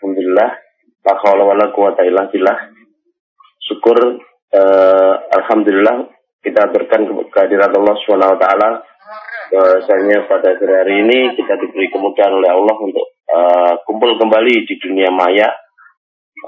Alhamdulillah. La haula wala quwata illa billah. Syukur uh, alhamdulillah kita berikan kehadiran Allah Subhanahu wa taala bahwasanya pada hari, ini kita diberi kemudahan oleh Allah untuk uh, kumpul kembali di dunia maya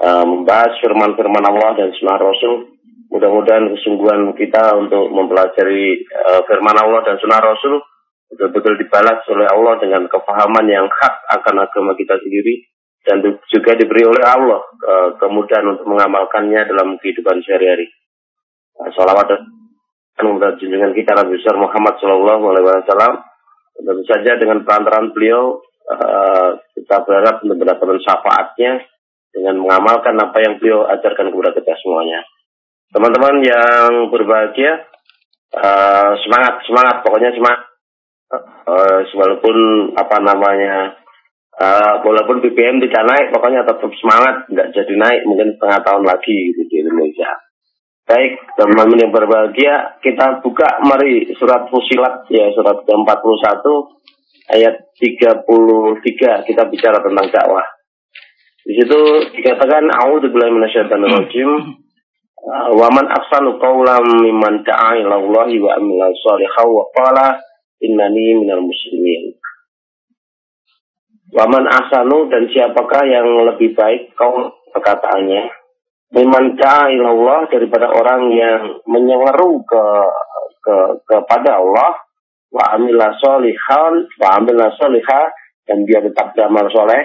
uh, membahas firman-firman Allah dan sunnah Rasul. Mudah-mudahan kesungguhan kita untuk mempelajari uh, firman Allah dan sunnah Rasul betul-betul dibalas oleh Allah dengan kefahaman yang hak akan agama kita sendiri dan juga diberi oleh Allah uh, kemudahan untuk mengamalkannya dalam kehidupan sehari-hari. Uh, salawat dan kepada junjungan kita Nabi besar Muhammad Shallallahu Alaihi Wasallam. Tentu saja dengan perantaran beliau uh, kita berharap mendapatkan syafaatnya dengan mengamalkan apa yang beliau ajarkan kepada kita semuanya. Teman-teman yang berbahagia, uh, semangat, semangat, pokoknya semangat. Uh, walaupun apa namanya Uh, walaupun BBM tidak naik, pokoknya tetap semangat, nggak jadi naik, mungkin setengah tahun lagi gitu di Indonesia. Baik, teman-teman yang berbahagia, kita buka mari surat Fusilat ya surat ke-41 ayat 33 kita bicara tentang dakwah. Di situ dikatakan a'udzubillahi minasyaitonir rajim. Uh, wa man ahsanu qawlan mimman da'a ila wa amila shalihan wa qala innani minal muslimin. Waman asanu dan siapakah yang lebih baik? Kau perkataannya? Miman ilallah daripada orang yang menyeru ke, ke kepada Allah. Wa amila solihan wa amila soliha dan dia tetap beramal soleh.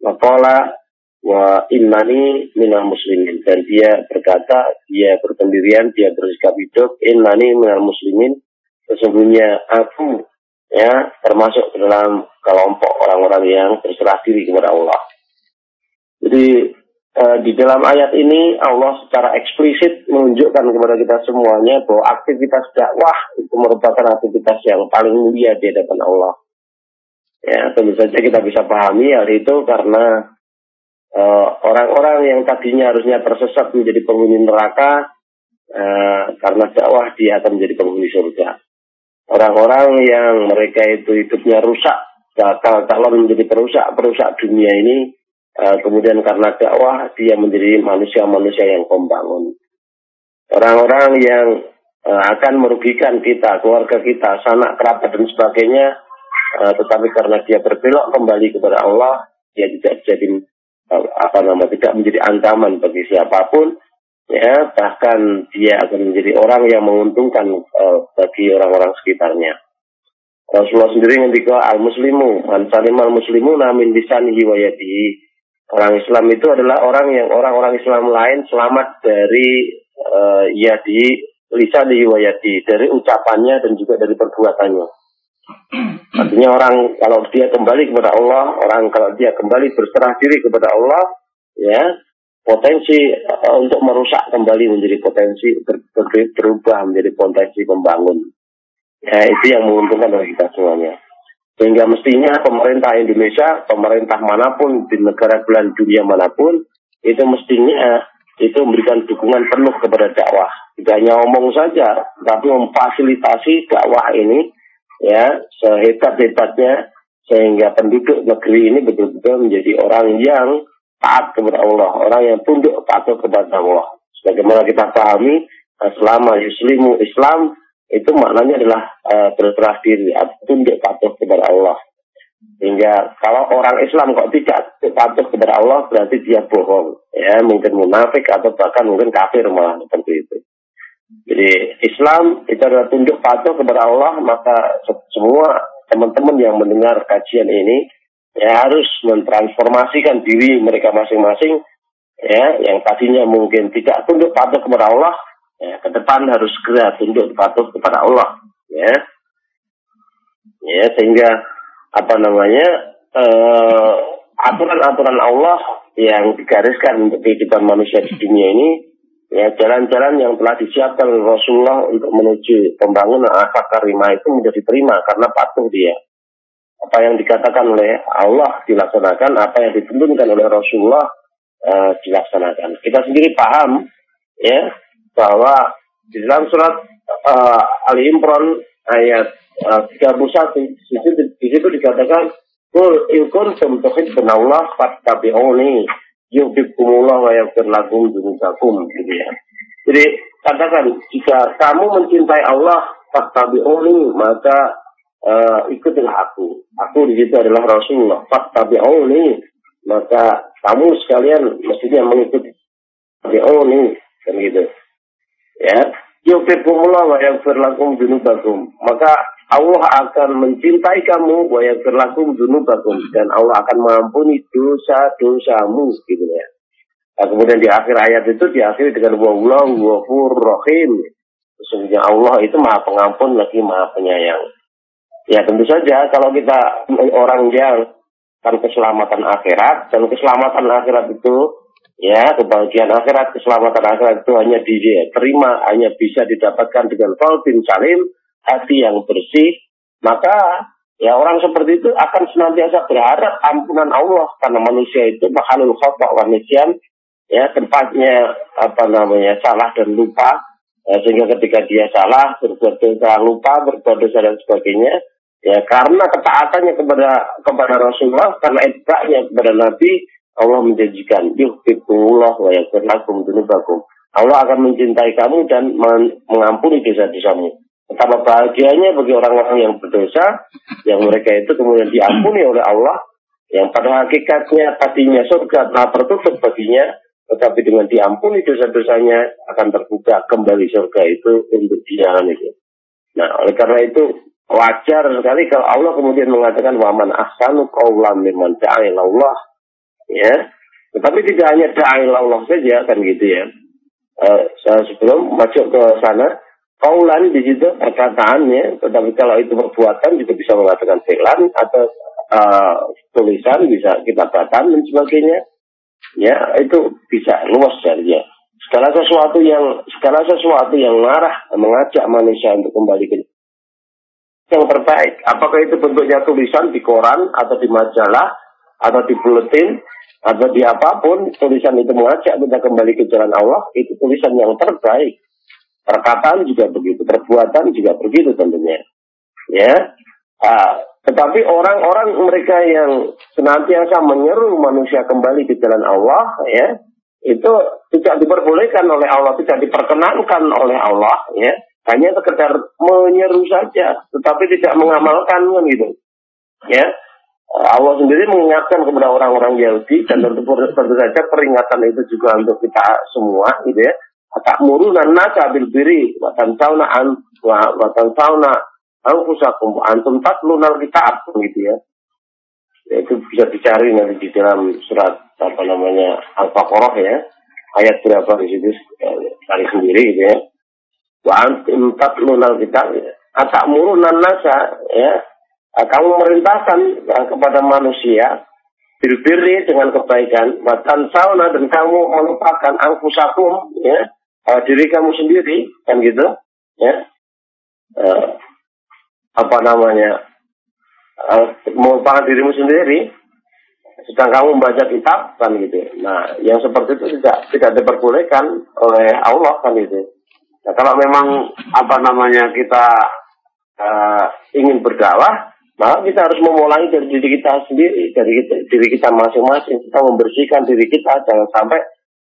Maqala wa innani minal muslimin. Dan dia berkata dia berpendirian dia bersikap hidup. Innani minal muslimin. Sesungguhnya aku ya termasuk dalam kelompok orang-orang yang berserah diri kepada Allah. Jadi eh, di dalam ayat ini Allah secara eksplisit menunjukkan kepada kita semuanya bahwa aktivitas dakwah itu merupakan aktivitas yang paling mulia di hadapan Allah. Ya, tentu saja kita bisa pahami hal itu karena eh, orang-orang yang tadinya harusnya tersesat menjadi penghuni neraka uh, karena dakwah dia akan menjadi penghuni surga orang-orang yang mereka itu hidupnya rusak, bakal calon menjadi perusak, perusak dunia ini, uh, kemudian karena dakwah dia menjadi manusia-manusia yang pembangun. Orang-orang yang uh, akan merugikan kita, keluarga kita, sanak kerabat dan sebagainya, uh, tetapi karena dia berbelok kembali kepada Allah, dia tidak jadi apa nama tidak menjadi ancaman bagi siapa pun ya bahkan dia akan menjadi orang yang menguntungkan uh, bagi orang-orang sekitarnya. Rasulullah sendiri ngendika al muslimu man salim al muslimu namin lisanihi wa yadihi. Orang Islam itu adalah orang yang orang-orang Islam lain selamat dari uh, yadi lisanihi yadi dari ucapannya dan juga dari perbuatannya. Artinya orang kalau dia kembali kepada Allah, orang kalau dia kembali berserah diri kepada Allah, ya potensi uh, untuk merusak kembali menjadi potensi ber, ber, berubah menjadi potensi pembangun. Ya, itu yang menguntungkan bagi kita semuanya. Sehingga mestinya pemerintah Indonesia, pemerintah mana pun di negara belahan dunia mana pun, itu mestinya itu memberikan dukungan penuh kepada dakwah. Tidak hanya omong saja, tapi memfasilitasi dakwah ini ya sehebat-hebatnya sehingga penduduk negeri ini betul-betul menjadi orang yang taat kepada Allah, orang yang tunduk patuh kepada Allah. Sebagaimana kita pahami, eh, selama Muslimu Islam itu maknanya adalah uh, berserah atau tunduk patuh kepada Allah. Sehingga kalau orang Islam kok tidak patuh kepada Allah berarti dia bohong, ya mungkin munafik atau bahkan mungkin kafir malah seperti itu. Jadi Islam itu adalah tunduk patuh kepada Allah maka semua teman-teman yang mendengar kajian ini ya harus mentransformasikan diri mereka masing-masing ya yang tadinya mungkin tidak tunduk patuh kepada Allah ya ke depan harus segera tunduk patuh kepada Allah ya. Ya sehingga apa namanya eh, aturan-aturan Allah yang digariskan untuk kehidupan manusia di dunia ini ya jalan-jalan yang telah disiapkan Rasulullah untuk menuju pembangunan akhlak karimah itu mudah diterima karena patuh dia apa yang dikatakan oleh Allah dilaksanakan, apa yang dituntunkan oleh Rasulullah uh, dilaksanakan. Kita sendiri paham ya bahwa di dalam surat uh, Ali Imran ayat uh, 31 di situ, di situ dikatakan Kul ilkun sumtuhid benallah fattabi'uni yuhibbukumullah wa yaghfir lakum dzunubakum gitu ya. Jadi katakan jika kamu mencintai Allah fattabi'uni maka uh, ikutilah aku. Aku di situ adalah Rasulullah. Fattabi'uni maka kamu sekalian mestinya mengikuti fattabi'uni kan gitu. Ya, yuhibbukumullah wa yaghfir lakum dzunubakum. Maka Allah akan mencintai kamu wa yaghfir lakum dzunubakum dan Allah akan mengampuni dosa-dosamu gitu ya. Nah, kemudian di akhir ayat itu diakhiri dengan wallahu ghafur rahim. Sesungguhnya Allah itu Maha Pengampun lagi Maha Penyayang. Ya tentu saja. Kalau kita orang yang kan keselamatan akhirat dan keselamatan akhirat itu ya kebahagiaan akhirat keselamatan akhirat itu hanya diterima hanya bisa didapatkan dengan qalbin salim hati yang bersih, maka ya orang seperti itu akan senantiasa berharap ampunan Allah. Karena manusia itu makhluk khata wa nisyan ya tempatnya apa namanya salah dan lupa. Ya, sehingga ketika dia salah berbuat dosa lupa berbuat dosa dan sebagainya ya karena ketaatannya kepada kepada Rasulullah karena itba'nya kepada Nabi Allah menjanjikan yuhibbukumullah wa yaghfir lakum dzunubakum Allah akan mencintai kamu dan mengampuni dosa-dosamu Betapa bahagianya bagi orang-orang yang berdosa, yang mereka itu kemudian diampuni oleh Allah, yang pada hakikatnya tadinya surga telah tertutup baginya, tetapi dengan diampuni dosa-dosanya akan terbuka kembali surga itu untuk dia. Nah, oleh karena itu wajar sekali kalau Allah kemudian mengatakan waman ahsanu qaulam mimman Allah. Ya. Tetapi tidak hanya Allah saja kan gitu ya. Uh, sebelum masuk ke sana, kaulan di situ perkataannya, tetapi kalau itu perbuatan juga bisa mengatakan fi'lan atau uh, tulisan bisa kita batam dan sebagainya. Ya, itu bisa luas jadinya. Segala sesuatu yang segala sesuatu yang marah mengajak manusia untuk kembali ke yang terbaik. Apakah itu bentuknya tulisan di koran atau di majalah atau di buletin atau di apa pun tulisan itu mengajak kita kembali ke jalan Allah itu tulisan yang terbaik Perkataan juga begitu, perbuatan juga begitu tentunya. Ya. Nah, tetapi orang-orang mereka yang senantiasa menyeru manusia kembali ke jalan Allah, ya, itu tidak diperbolehkan oleh Allah, tidak diperkenankan oleh Allah, ya. Hanya sekedar menyeru saja, tetapi tidak mengamalkan kan gitu. Ya. Allah sendiri mengingatkan kepada orang-orang Yahudi dan tentu, tentu saja peringatan itu juga untuk kita semua gitu ya tak murunan nasa bil biri wa tansawna an wa tansawna anfusakum antum tatlunal kitab gitu ya. ya. Itu bisa dicari nanti di dalam surat apa namanya Al-Baqarah ya. Ayat berapa di situ cari sendiri gitu ya. Tatlunal kitab ya. Atak murunan nasa ya. Kamu merintahkan ya, kepada manusia bilbiri dengan kebaikan, watan sauna dan kamu melupakan angkusakum ya. Uh, diri kamu sendiri kan gitu ya. Uh, apa namanya uh, melupakan dirimu sendiri sedang kamu membaca kitab kan gitu. Nah yang seperti itu tidak tidak diperbolehkan oleh Allah kan gitu nah kalau memang apa namanya kita uh, ingin berdakwah maka kita harus memulai dari diri kita sendiri dari kita, diri kita masing-masing kita membersihkan diri kita jangan sampai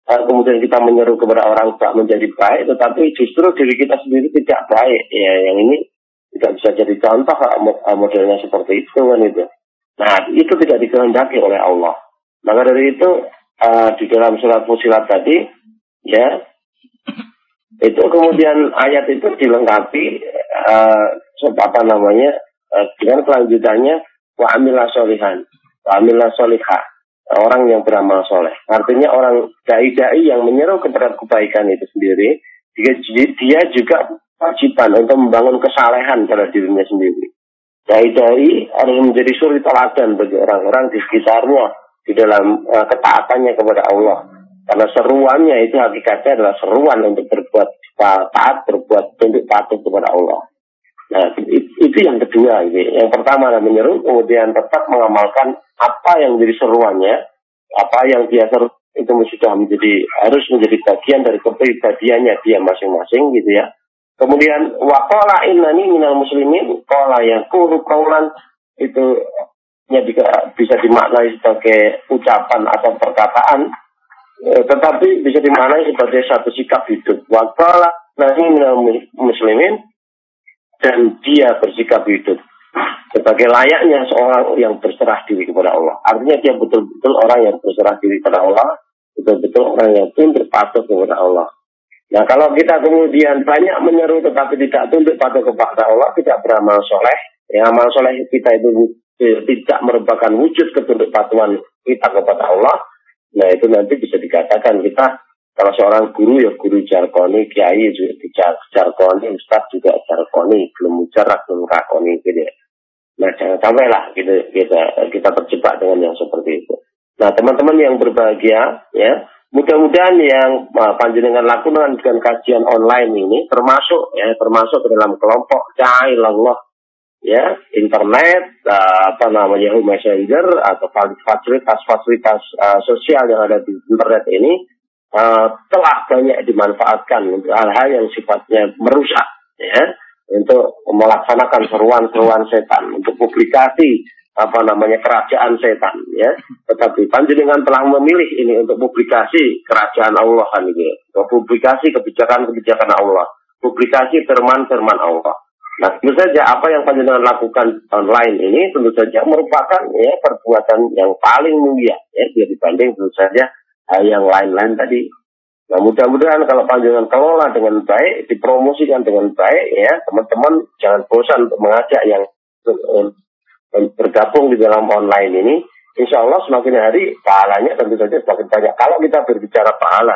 kemudian kita menyeru kepada orang tak menjadi baik, tetapi justru diri kita sendiri tidak baik. Ya, yang ini tidak bisa jadi contoh modelnya seperti itu kan itu. Nah, itu tidak dikehendaki oleh Allah. Maka dari itu uh, di dalam surat Fusilat tadi, ya, itu kemudian ayat itu dilengkapi uh, apa namanya uh, dengan kelanjutannya wa amilah solihan, wa amilah solihah orang yang beramal soleh. Artinya orang dai-dai yang menyeru kepada kebaikan itu sendiri, dia, dia juga wajiban untuk membangun kesalehan pada dirinya sendiri. Dai-dai harus menjadi suri teladan bagi orang-orang di sekitarnya di dalam uh, ketaatannya kepada Allah. Karena seruannya itu hakikatnya adalah seruan untuk berbuat taat, berbuat tunduk patuh kepada Allah. Nah, itu yang kedua ini. Yang pertama adalah menyeru, kemudian tetap mengamalkan apa yang menjadi seruannya, apa yang dia seru itu sudah menjadi harus menjadi bagian dari kepribadiannya dia masing-masing gitu ya. Kemudian wakola innani minal muslimin kola yang kuru kaulan itu juga bisa dimaknai sebagai ucapan atau perkataan, tetapi bisa dimaknai sebagai satu sikap hidup. Wakala nahi muslimin dan dia bersikap hidup sebagai layaknya seorang yang berserah diri kepada Allah. Artinya dia betul-betul orang yang berserah diri kepada Allah, betul-betul orang yang tunduk patuh kepada Allah. Nah kalau kita kemudian banyak menyeru tetapi tidak tunduk patuh kepada Allah, tidak beramal soleh, ya amal soleh kita itu tidak merupakan wujud ketunduk patuhan kita kepada Allah, nah itu nanti bisa dikatakan kita kalau seorang guru ya guru jargoni, kiai juga jargoni, ustaz juga jargoni, belum mujarab, belum rakoni gitu ya. Nah jangan sampai lah gitu, kita, kita terjebak dengan yang seperti itu. Nah teman-teman yang berbahagia ya, mudah-mudahan yang uh, panjenengan lakukan dengan kajian online ini termasuk ya termasuk ke dalam kelompok Allah ya internet uh, apa namanya messenger atau fasilitas-fasilitas uh, sosial yang ada di internet ini uh, telah banyak dimanfaatkan untuk hal-hal yang sifatnya merusak ya. Untuk melaksanakan seruan-seruan setan untuk publikasi apa namanya kerajaan setan ya. Tetapi panjenengan telah memilih ini untuk publikasi kerajaan Allah kan untuk publikasi kebijakan-kebijakan Allah publikasi firman-firman Allah nah tentu saja apa yang panjenengan lakukan online ini tentu saja merupakan ya perbuatan yang paling mulia ya dibanding tentu saja hal yang lain-lain tadi. Nah mudah-mudahan kalau panjangan kelola dengan baik, dipromosikan dengan baik ya teman-teman jangan bosan untuk mengajak yang bergabung di dalam online ini. Insya Allah semakin hari pahalanya tentu saja semakin banyak. Kalau kita berbicara pahala,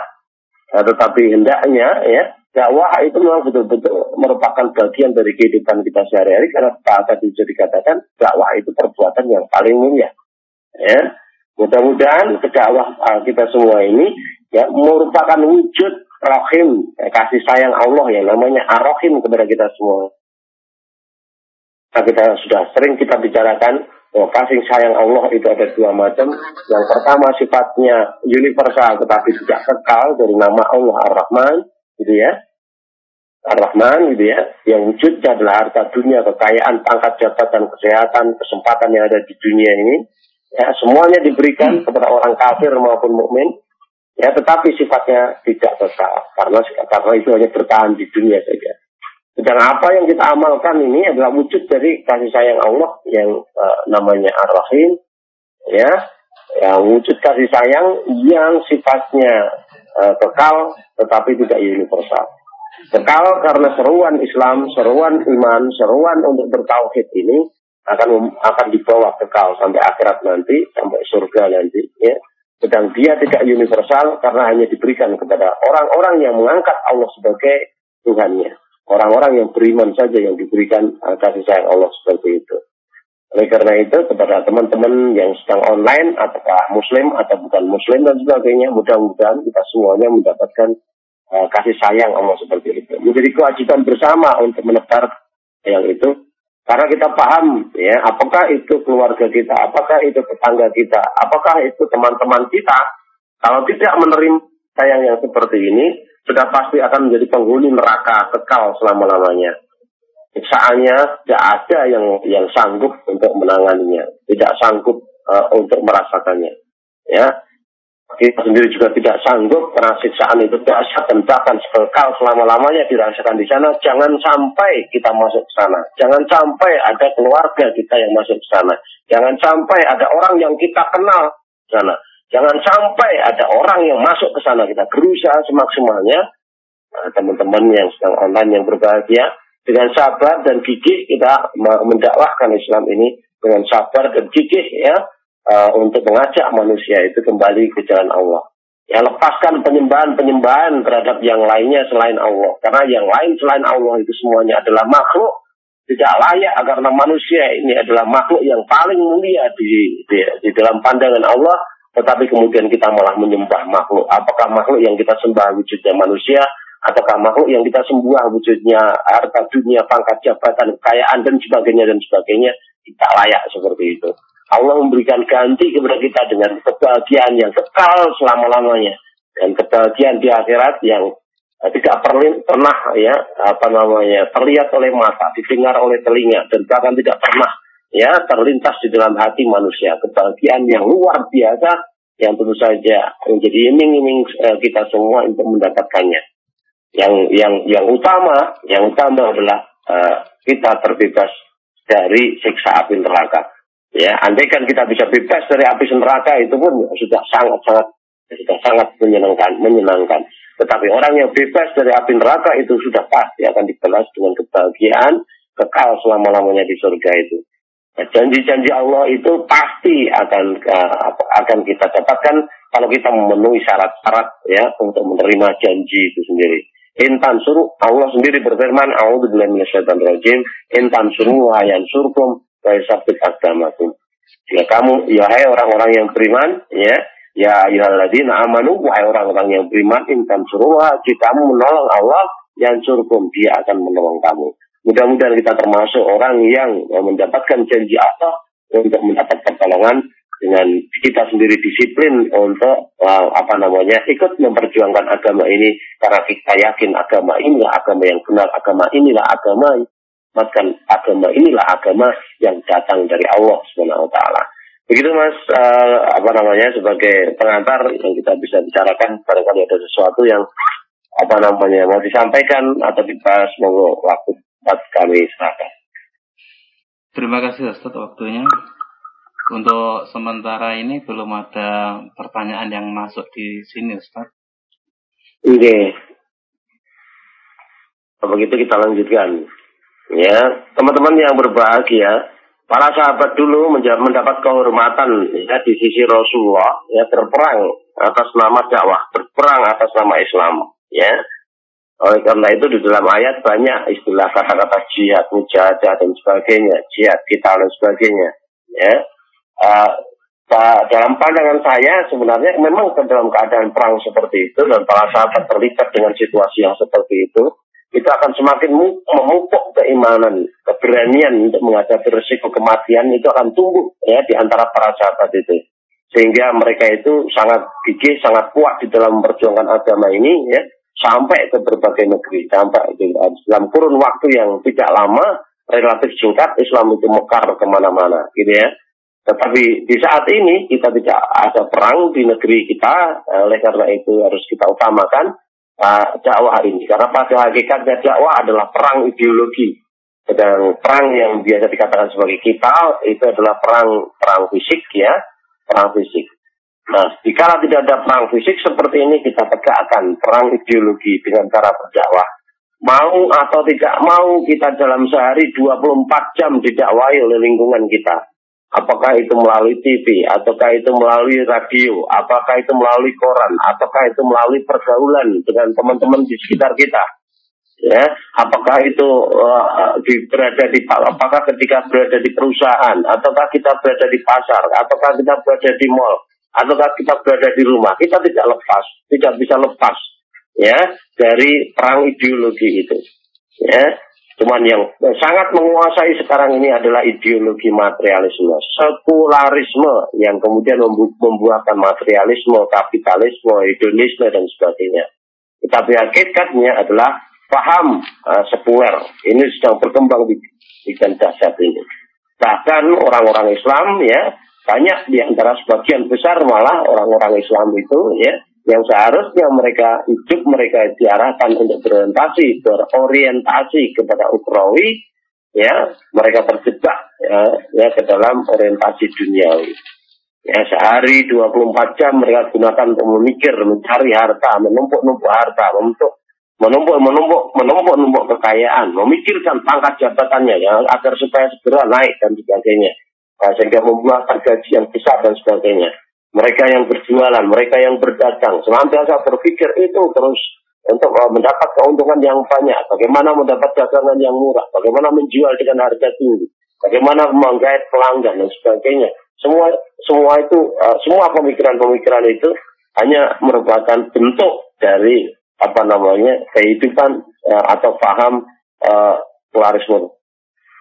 nah, tetapi hendaknya ya dakwah itu memang betul-betul merupakan bagian dari kehidupan kita sehari-hari karena tadi sudah dikatakan dakwah itu perbuatan yang paling mulia. Ya, Mudah-mudahan dakwah uh, kita semua ini ya merupakan wujud rahim ya, kasih sayang Allah yang namanya arohim kepada kita semua. Nah, kita sudah sering kita bicarakan bahwa kasih sayang Allah itu ada dua macam. Yang pertama sifatnya universal tetapi tidak kekal dari nama Allah Ar-Rahman, gitu ya. Ar-Rahman gitu ya, yang wujudnya adalah harta dunia, kekayaan, pangkat jabatan, kesehatan, kesempatan yang ada di dunia ini. Ya, semuanya diberikan hmm. kepada orang kafir maupun mukmin. Ya, tetapi sifatnya tidak kekal karena karena itu hanya bertahan di dunia saja. Dan apa yang kita amalkan ini adalah wujud dari kasih sayang Allah yang uh, namanya Ar-Rahim, ya, yang wujud kasih sayang yang sifatnya uh, kekal tetapi tidak universal. Kekal karena seruan Islam, seruan iman, seruan untuk bertauhid ini akan akan dibawa kekal sampai akhirat nanti, sampai surga nanti. Ya. Sedang dia tidak universal karena hanya diberikan kepada orang-orang yang mengangkat Allah sebagai Tuhannya. Orang-orang yang beriman saja yang diberikan uh, kasih sayang Allah seperti itu. Oleh karena itu, kepada teman-teman yang sedang online, apakah muslim atau bukan muslim dan sebagainya, mudah-mudahan kita semuanya mendapatkan uh, kasih sayang Allah seperti itu. Menjadi kewajiban bersama untuk menebar yang itu karena kita paham ya, apakah itu keluarga kita, apakah itu tetangga kita, apakah itu teman-teman kita. Kalau tidak menerima sayang yang seperti ini, sudah pasti akan menjadi penghuni neraka kekal selama-lamanya. Siksaannya tidak ada yang yang sanggup untuk menanganinya, tidak sanggup uh, untuk merasakannya. Ya, kita sendiri juga tidak sanggup karena siksaan itu dirasakan bahkan sekekal selama-lamanya dirasakan di sana. Jangan sampai kita masuk ke sana. Jangan sampai ada keluarga kita yang masuk ke sana. Jangan sampai ada orang yang kita kenal ke sana. Jangan sampai ada orang yang masuk ke sana. Kita berusaha semaksimalnya. Nah, teman-teman yang sedang online yang berbahagia. Dengan sabar dan gigih kita mendakwahkan Islam ini. Dengan sabar dan gigih ya uh, untuk mengajak manusia itu kembali ke jalan Allah. Ya lepaskan penyembahan-penyembahan terhadap yang lainnya selain Allah. Karena yang lain selain Allah itu semuanya adalah makhluk tidak layak karena manusia ini adalah makhluk yang paling mulia di, di, di dalam pandangan Allah tetapi kemudian kita malah menyembah makhluk apakah makhluk yang kita sembah wujudnya manusia ataukah makhluk yang kita sembah wujudnya harta dunia pangkat jabatan kekayaan dan sebagainya dan sebagainya kita layak seperti itu. Allah memberikan ganti kepada kita dengan kebahagiaan yang kekal selama-lamanya. Dan kebahagiaan di akhirat yang eh, tidak pernah ya apa namanya terlihat oleh mata, didengar oleh telinga dan bahkan tidak pernah ya terlintas di dalam hati manusia. Kebahagiaan yang luar biasa yang tentu saja menjadi iming-iming uh, kita semua untuk mendapatkannya. Yang yang yang utama, yang utama adalah uh, kita terbebas dari siksa api neraka. Ya, andai kan kita bisa bebas dari api neraka itu pun sudah sangat-sangat sudah sangat menyenangkan, menyenangkan. Tetapi orang yang bebas dari api neraka itu sudah pasti akan dibalas dengan kebahagiaan kekal selama-lamanya di surga itu. Nah, janji-janji Allah itu pasti akan uh, akan kita dapatkan kalau kita memenuhi syarat-syarat ya untuk menerima janji itu sendiri. Intan suruh Allah sendiri berfirman, "A'udzubillahi minasyaitonirrajim, intan suruh ayan surkum wa yusabbiq agamakum." Jika kamu ya hai orang-orang yang beriman, ya, ya ayyuhalladzina amanu wahai orang-orang yang beriman, intan suruh jika kamu menolong Allah, yang surkum dia akan menolong kamu. Mudah-mudahan kita termasuk orang yang mendapatkan janji Allah untuk mendapat pertolongan dengan kita sendiri disiplin untuk uh, apa namanya ikut memperjuangkan agama ini karena kita yakin agama inilah agama yang benar agama inilah agama bahkan agama inilah agama yang datang dari Allah Subhanahu wa taala. Begitu Mas uh, apa namanya sebagai pengantar yang kita bisa bicarakan barangkali ada sesuatu yang apa namanya mau disampaikan atau dibahas monggo waktu buat kami serahkan. Terima kasih Ustaz waktunya. Untuk sementara ini belum ada pertanyaan yang masuk di sini Ustaz. Oke. Okay. Begitu kita lanjutkan. Ya, teman-teman yang berbahagia, para sahabat dulu mendapat kehormatan ya di sisi Rasulullah ya berperang atas nama dakwah, berperang atas nama Islam, ya. Oleh karena itu di dalam ayat banyak istilah kata-kata jihad, mujahadah dan sebagainya, jihad kita dan sebagainya. Ya, uh, dalam pandangan saya sebenarnya memang dalam keadaan perang seperti itu dan para sahabat terlibat dengan situasi yang seperti itu, kita akan semakin memupuk keimanan, keberanian untuk menghadapi risiko kematian itu akan tumbuh ya di antara para sahabat itu. Sehingga mereka itu sangat gigih, sangat kuat di dalam memperjuangkan agama ini ya sampai ke berbagai negeri sampai dalam kurun waktu yang tidak lama relatif singkat Islam itu mekar ke mana-mana gitu ya tetapi di saat ini kita tidak ada perang di negeri kita oleh karena itu harus kita utamakan uh, dakwah hari ini karena pada hakikatnya dakwah adalah perang ideologi sedang perang yang biasa dikatakan sebagai kita itu adalah perang perang fisik ya perang fisik Nah, jika tidak ada perang fisik seperti ini, kita tegakkan perang ideologi dengan cara berdakwah. Mau atau tidak mau, kita dalam sehari 24 jam didakwai oleh lingkungan kita. Apakah itu melalui TV, ataukah itu melalui radio, apakah itu melalui koran, ataukah itu melalui pergaulan dengan teman-teman di sekitar kita. Ya, apakah itu uh, di, berada di apakah ketika berada di perusahaan, ataukah kita berada di pasar, ataukah kita berada di mall, ataukah kita berada di rumah, kita tidak lepas, tidak bisa lepas ya dari perang ideologi itu. Ya, cuman yang sangat menguasai sekarang ini adalah ideologi materialisme, sekularisme yang kemudian membuahkan materialisme, kapitalisme, hedonisme dan sebagainya. Tetapi hakikatnya adalah paham uh, sekuler ini sedang berkembang di, di saat ini. Bahkan orang-orang Islam ya banyak di antara sebagian besar malah orang-orang Islam itu ya yang seharusnya mereka hidup mereka diarahkan untuk berorientasi berorientasi kepada ukrawi ya mereka terjebak ya, ya ke dalam orientasi duniawi ya sehari 24 jam mereka gunakan untuk memikir mencari harta menumpuk-numpuk harta untuk menumpuk menumpuk menumpuk numpuk kekayaan memikirkan pangkat jabatannya ya agar supaya segera naik dan sebagainya Nah, sehingga membuahkan gaji yang besar dan sebagainya. Mereka yang berjualan, mereka yang berdagang, senantiasa berpikir itu terus untuk uh, mendapat keuntungan yang banyak. Bagaimana mendapat dagangan yang murah, bagaimana menjual dengan harga tinggi, bagaimana menggait pelanggan dan sebagainya. Semua semua itu, uh, semua pemikiran-pemikiran itu hanya merupakan bentuk dari apa namanya kehidupan uh, atau paham uh,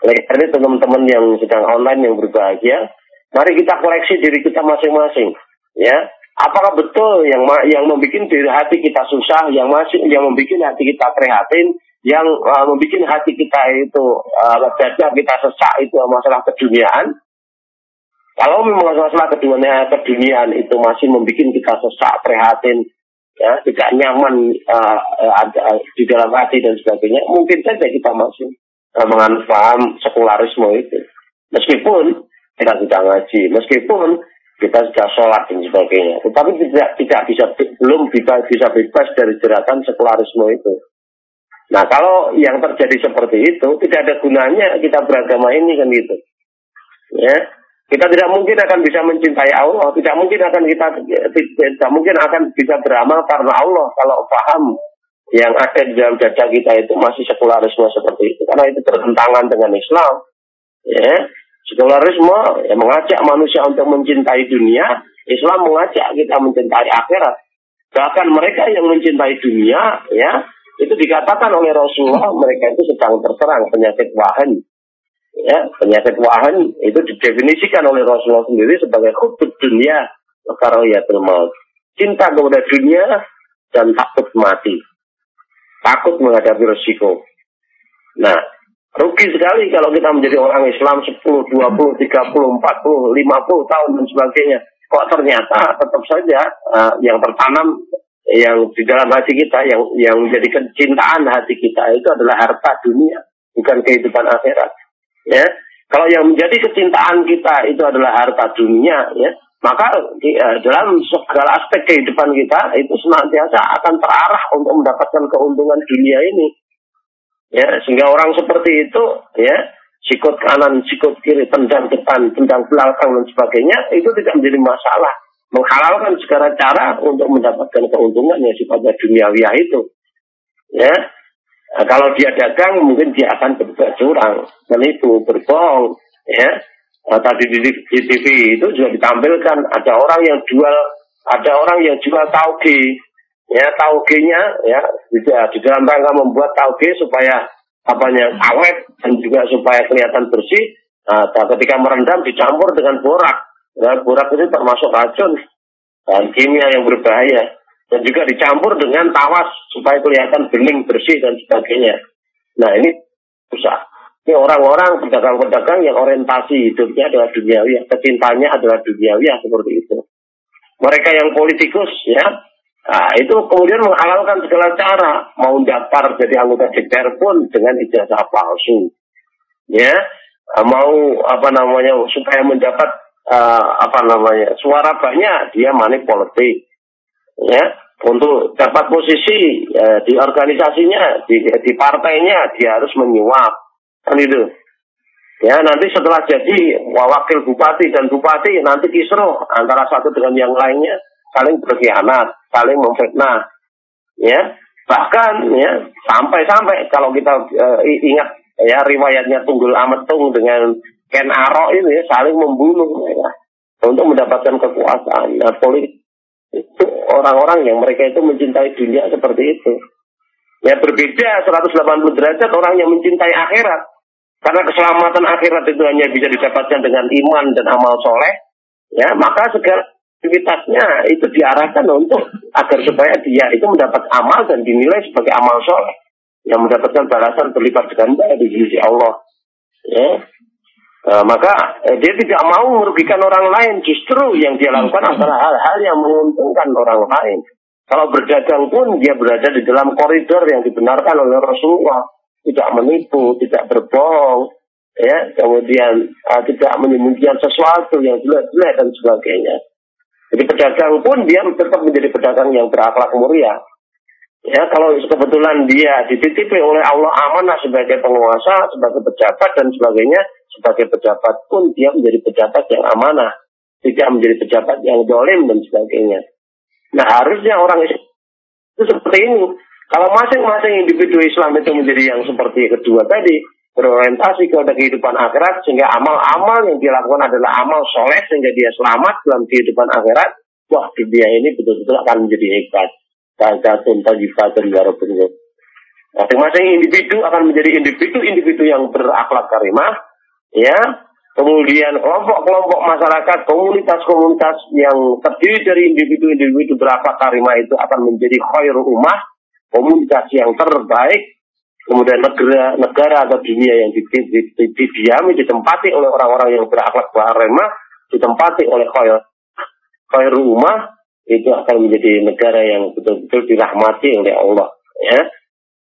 oleh karena teman-teman yang sedang online yang berbahagia, mari kita koreksi diri kita masing-masing. Ya, apakah betul yang yang membuat diri hati kita susah, yang masih yang membuat hati kita prihatin, yang uh, membuat hati kita itu uh, kita sesak itu masalah keduniaan. Kalau memang masalah keduniaan, keduniaan itu masih membuat kita sesak, prihatin, ya, tidak nyaman uh, uh, di dalam hati dan sebagainya, mungkin saja kita masih uh, paham sekularisme itu. Meskipun kita sudah ngaji, meskipun kita sudah sholat dan sebagainya, tetapi tidak tidak bisa belum bisa bisa bebas dari jeratan sekularisme itu. Nah kalau yang terjadi seperti itu tidak ada gunanya kita beragama ini kan gitu. Ya, kita tidak mungkin akan bisa mencintai Allah, tidak mungkin akan kita tidak mungkin akan bisa beramal karena Allah kalau paham yang ada di dalam dada kita itu masih sekularisme seperti itu karena itu bertentangan dengan Islam. Ya, sekularisme yang mengajak manusia untuk mencintai dunia, Islam mengajak kita mencintai akhirat. Bahkan mereka yang mencintai dunia, ya, itu dikatakan oleh Rasulullah mereka itu sedang terserang penyakit wahan. Ya, penyakit wahan itu didefinisikan oleh Rasulullah sendiri sebagai kutub dunia karoyatul maut. Cinta kepada dunia dan takut mati. Takut menghadapi resiko. Nah, rugi sekali kalau kita menjadi orang Islam 10, 20, 30, 40, 50 tahun dan sebagainya. Kok ternyata tetap saja uh, yang tertanam yang di dalam hati kita yang yang menjadi kecintaan hati kita itu adalah harta dunia bukan kehidupan akhirat. Ya. Kalau yang menjadi kecintaan kita itu adalah harta dunia ya maka ya, dalam segala aspek kehidupan kita itu senantiasa akan terarah untuk mendapatkan keuntungan dunia ini ya sehingga orang seperti itu ya sikut kanan sikut kiri tendang depan tendang belakang dan sebagainya itu tidak menjadi masalah menghalalkan segala cara untuk mendapatkan keuntungan yang sifatnya duniawiah itu. Ya, nah, kalau dia dagang mungkin dia akan berbuat curang, menipu, berbohong. Ya, nah, tadi di, di TV itu juga ditampilkan ada orang yang jual, ada orang yang jual tauge. Ya, tauge-nya ya di, dalam rangka membuat tauge supaya apanya awet dan juga supaya kelihatan bersih. Nah, ketika merendam dicampur dengan borak Ya, borak itu termasuk racun dan kimia yang berbahaya dan juga dicampur dengan tawas supaya kelihatan bening bersih dan sebagainya. Nah ini susah. Ini orang-orang pedagang-pedagang yang orientasi hidupnya adalah duniawi, kecintanya adalah duniawi seperti itu. Mereka yang politikus ya, nah, itu kemudian menghalalkan segala cara. Mau daftar jadi anggota DPR pun dengan ijazah palsu. Ya, mau apa namanya supaya mendapat uh, apa namanya suara banyak dia manik politik. Ya untuk dapat posisi uh, di organisasinya di, di partainya dia harus menyuap. Kan itu. Ya nanti setelah jadi wakil bupati dan bupati nanti kisruh antara satu dengan yang lainnya saling berkhianat saling memfitnah ya bahkan ya sampai-sampai kalau kita uh, ingat ya riwayatnya Tunggul Ametung dengan Ken Arok ini saling membunuh mereka untuk mendapatkan kekuasaan. Nah, politik itu orang-orang yang mereka itu mencintai dunia seperti itu. Ya berbeda 180 derajat orang yang mencintai akhirat. Karena keselamatan akhirat itu hanya bisa didapatkan dengan iman dan amal soleh. Ya, maka segala aktivitasnya itu diarahkan untuk agar supaya dia itu mendapat amal dan dinilai sebagai amal soleh yang mendapatkan balasan berlipat ganda di sisi Allah. Ya, Uh, maka eh, dia tidak mau merugikan orang lain, justru yang dia lakukan adalah hal-hal yang menguntungkan orang lain. Kalau berdagang pun dia berada di dalam koridor yang dibenarkan oleh Rasulullah, tidak menipu, tidak berbohong, ya, kemudian uh, tidak menyembunyikan sesuatu yang jelek-jelek dan sebagainya. Jadi pedagang pun dia tetap menjadi pedagang yang berakhlak mulia. Ya, kalau kebetulan dia dititipi oleh Allah amanah sebagai penguasa, sebagai pejabat dan sebagainya, sebagai pejabat pun dia menjadi pejabat yang amanah, tidak menjadi pejabat yang dolim dan sebagainya. Nah harusnya orang itu seperti ini. Kalau masing-masing individu Islam itu menjadi yang seperti kedua tadi, berorientasi kepada kehidupan akhirat, sehingga amal-amal yang dilakukan adalah amal soleh, sehingga dia selamat dalam kehidupan akhirat, wah dunia ini betul-betul akan menjadi hebat tajatun tajifatun warabun Masing-masing individu akan menjadi individu-individu yang berakhlak karimah, ya. Kemudian kelompok-kelompok masyarakat, komunitas-komunitas yang terdiri dari individu-individu berakhlak karimah itu akan menjadi khair ummah, komunitas yang terbaik, kemudian negara negara atau dunia yang didiami ditempati oleh orang-orang yang berakhlak remah ditempati oleh khair khair rumah itu akan menjadi negara yang betul-betul dirahmati oleh Allah ya.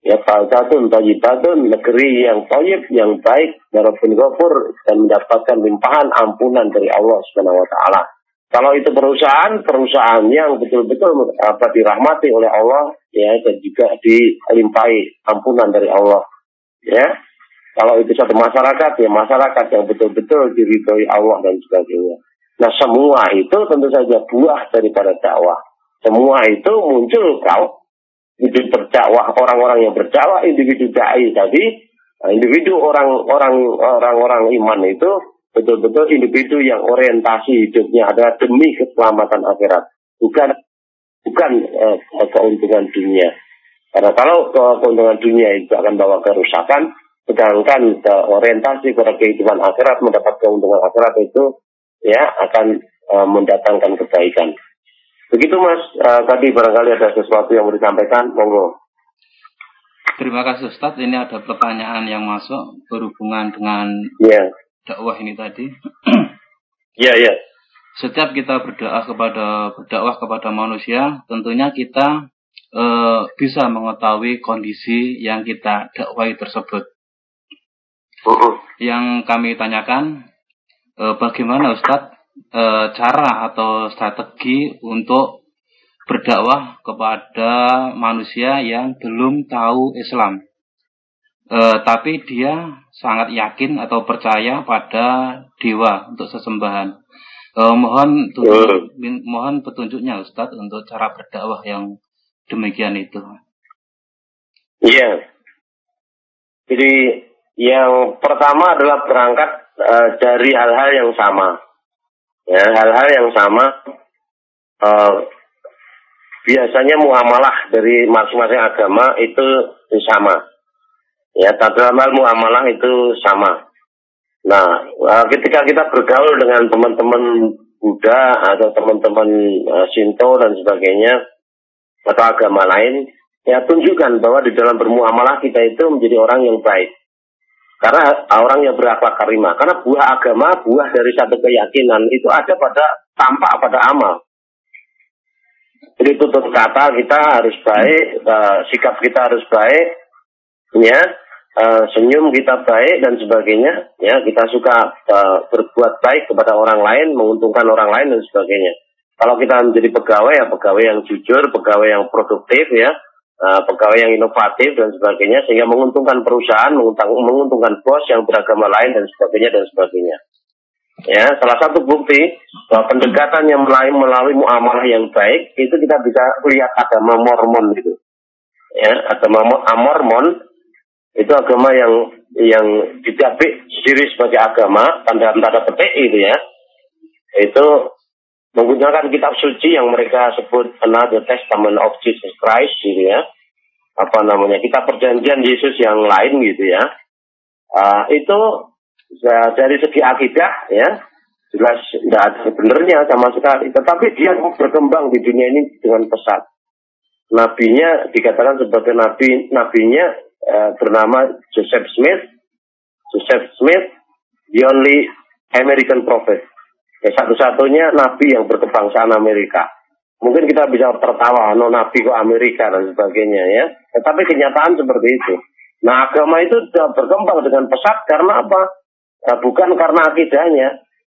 Ya faltatun tayyibatun negeri yang toyib yang baik darabun ghafur dan mendapatkan limpahan ampunan dari Allah Subhanahu wa taala kalau itu perusahaan, perusahaan yang betul-betul apa dirahmati oleh Allah, ya dan juga dilimpahi ampunan dari Allah, ya. Kalau itu satu masyarakat, ya masyarakat yang betul-betul diridhoi Allah dan sebagainya. Nah semua itu tentu saja buah daripada dakwah. Semua itu muncul kalau hidup berdakwah, orang-orang yang berdakwah, individu dai tadi, nah, individu orang-orang orang-orang iman itu betul-betul individu yang orientasi hidupnya adalah demi keselamatan akhirat, bukan bukan uh, keuntungan dunia. Karena kalau ke keuntungan dunia itu akan bawa kerusakan, sedangkan ke orientasi pada kehidupan akhirat mendapat keuntungan akhirat itu ya akan uh, mendatangkan kebaikan. Begitu Mas, uh, tadi barangkali ada sesuatu yang mau disampaikan, monggo. Terima kasih Ustaz. Ini ada pertanyaan yang masuk berhubungan dengan yeah dakwah ini tadi. Iya, iya. Setiap kita berdakwah kepada berdakwah kepada manusia, tentunya kita e, bisa mengetahui kondisi yang kita dakwai tersebut. Uh -uh. Yang kami tanyakan, e, bagaimana Ustadz e, cara atau strategi untuk berdakwah kepada manusia yang belum tahu Islam? Uh, tapi dia sangat yakin atau percaya pada dewa untuk sesembahan. Uh, mohon tunjuk, uh. mohon petunjuknya Ustadz untuk cara berdakwah yang demikian itu. Iya. Jadi yang pertama adalah berangkat uh, dari hal-hal yang sama. Ya, hal-hal yang sama. Uh, biasanya muamalah dari masing-masing agama itu sama Ya, dalam hal muamalah itu sama. Nah, eh, ketika kita bergaul dengan teman-teman Buddha atau teman-teman uh, Shinto dan sebagainya atau agama lain, ya tunjukkan bahwa di dalam bermuamalah kita itu menjadi orang yang baik. Karena orang yang berakhlak karimah. Karena buah agama, buah dari satu keyakinan itu ada pada tampak pada amal. Jadi tutup kata kita harus baik, sikap kita harus baik, ya uh, senyum kita baik dan sebagainya. Ya kita suka uh, berbuat baik kepada orang lain menguntungkan orang lain dan sebagainya. Kalau kita menjadi pegawai ya pegawai yang jujur pegawai yang produktif ya uh, pegawai yang inovatif dan sebagainya sehingga menguntungkan perusahaan menguntungkan, menguntungkan bos yang beragama lain dan sebagainya dan sebagainya. Ya salah satu bukti bahwa pendekatan yang melalui melalui muamalah yang baik itu kita bisa lihat agama Mormon gitu ya agama Mormon itu agama yang yang dicapik diri sebagai agama tanda tanda petik itu ya. Itu menggunakan kitab suci yang mereka sebut Another Testament of Jesus Christ gitu ya. Apa namanya kitab perjanjian Yesus yang lain gitu ya. Uh, itu ya, dari segi akidah ya jelas tidak ada benernya sama sekali. Tetapi dia berkembang di dunia ini dengan pesat. Nabinya dikatakan sebagai nabi nabinya bernama Joseph Smith. Joseph Smith, the only American prophet. Ya, satu-satunya nabi yang berkebangsaan Amerika. Mungkin kita bisa tertawa, no nabi kok Amerika dan sebagainya ya. Tetapi kenyataan seperti itu. Nah agama itu berkembang dengan pesat karena apa? Nah, bukan karena akidahnya,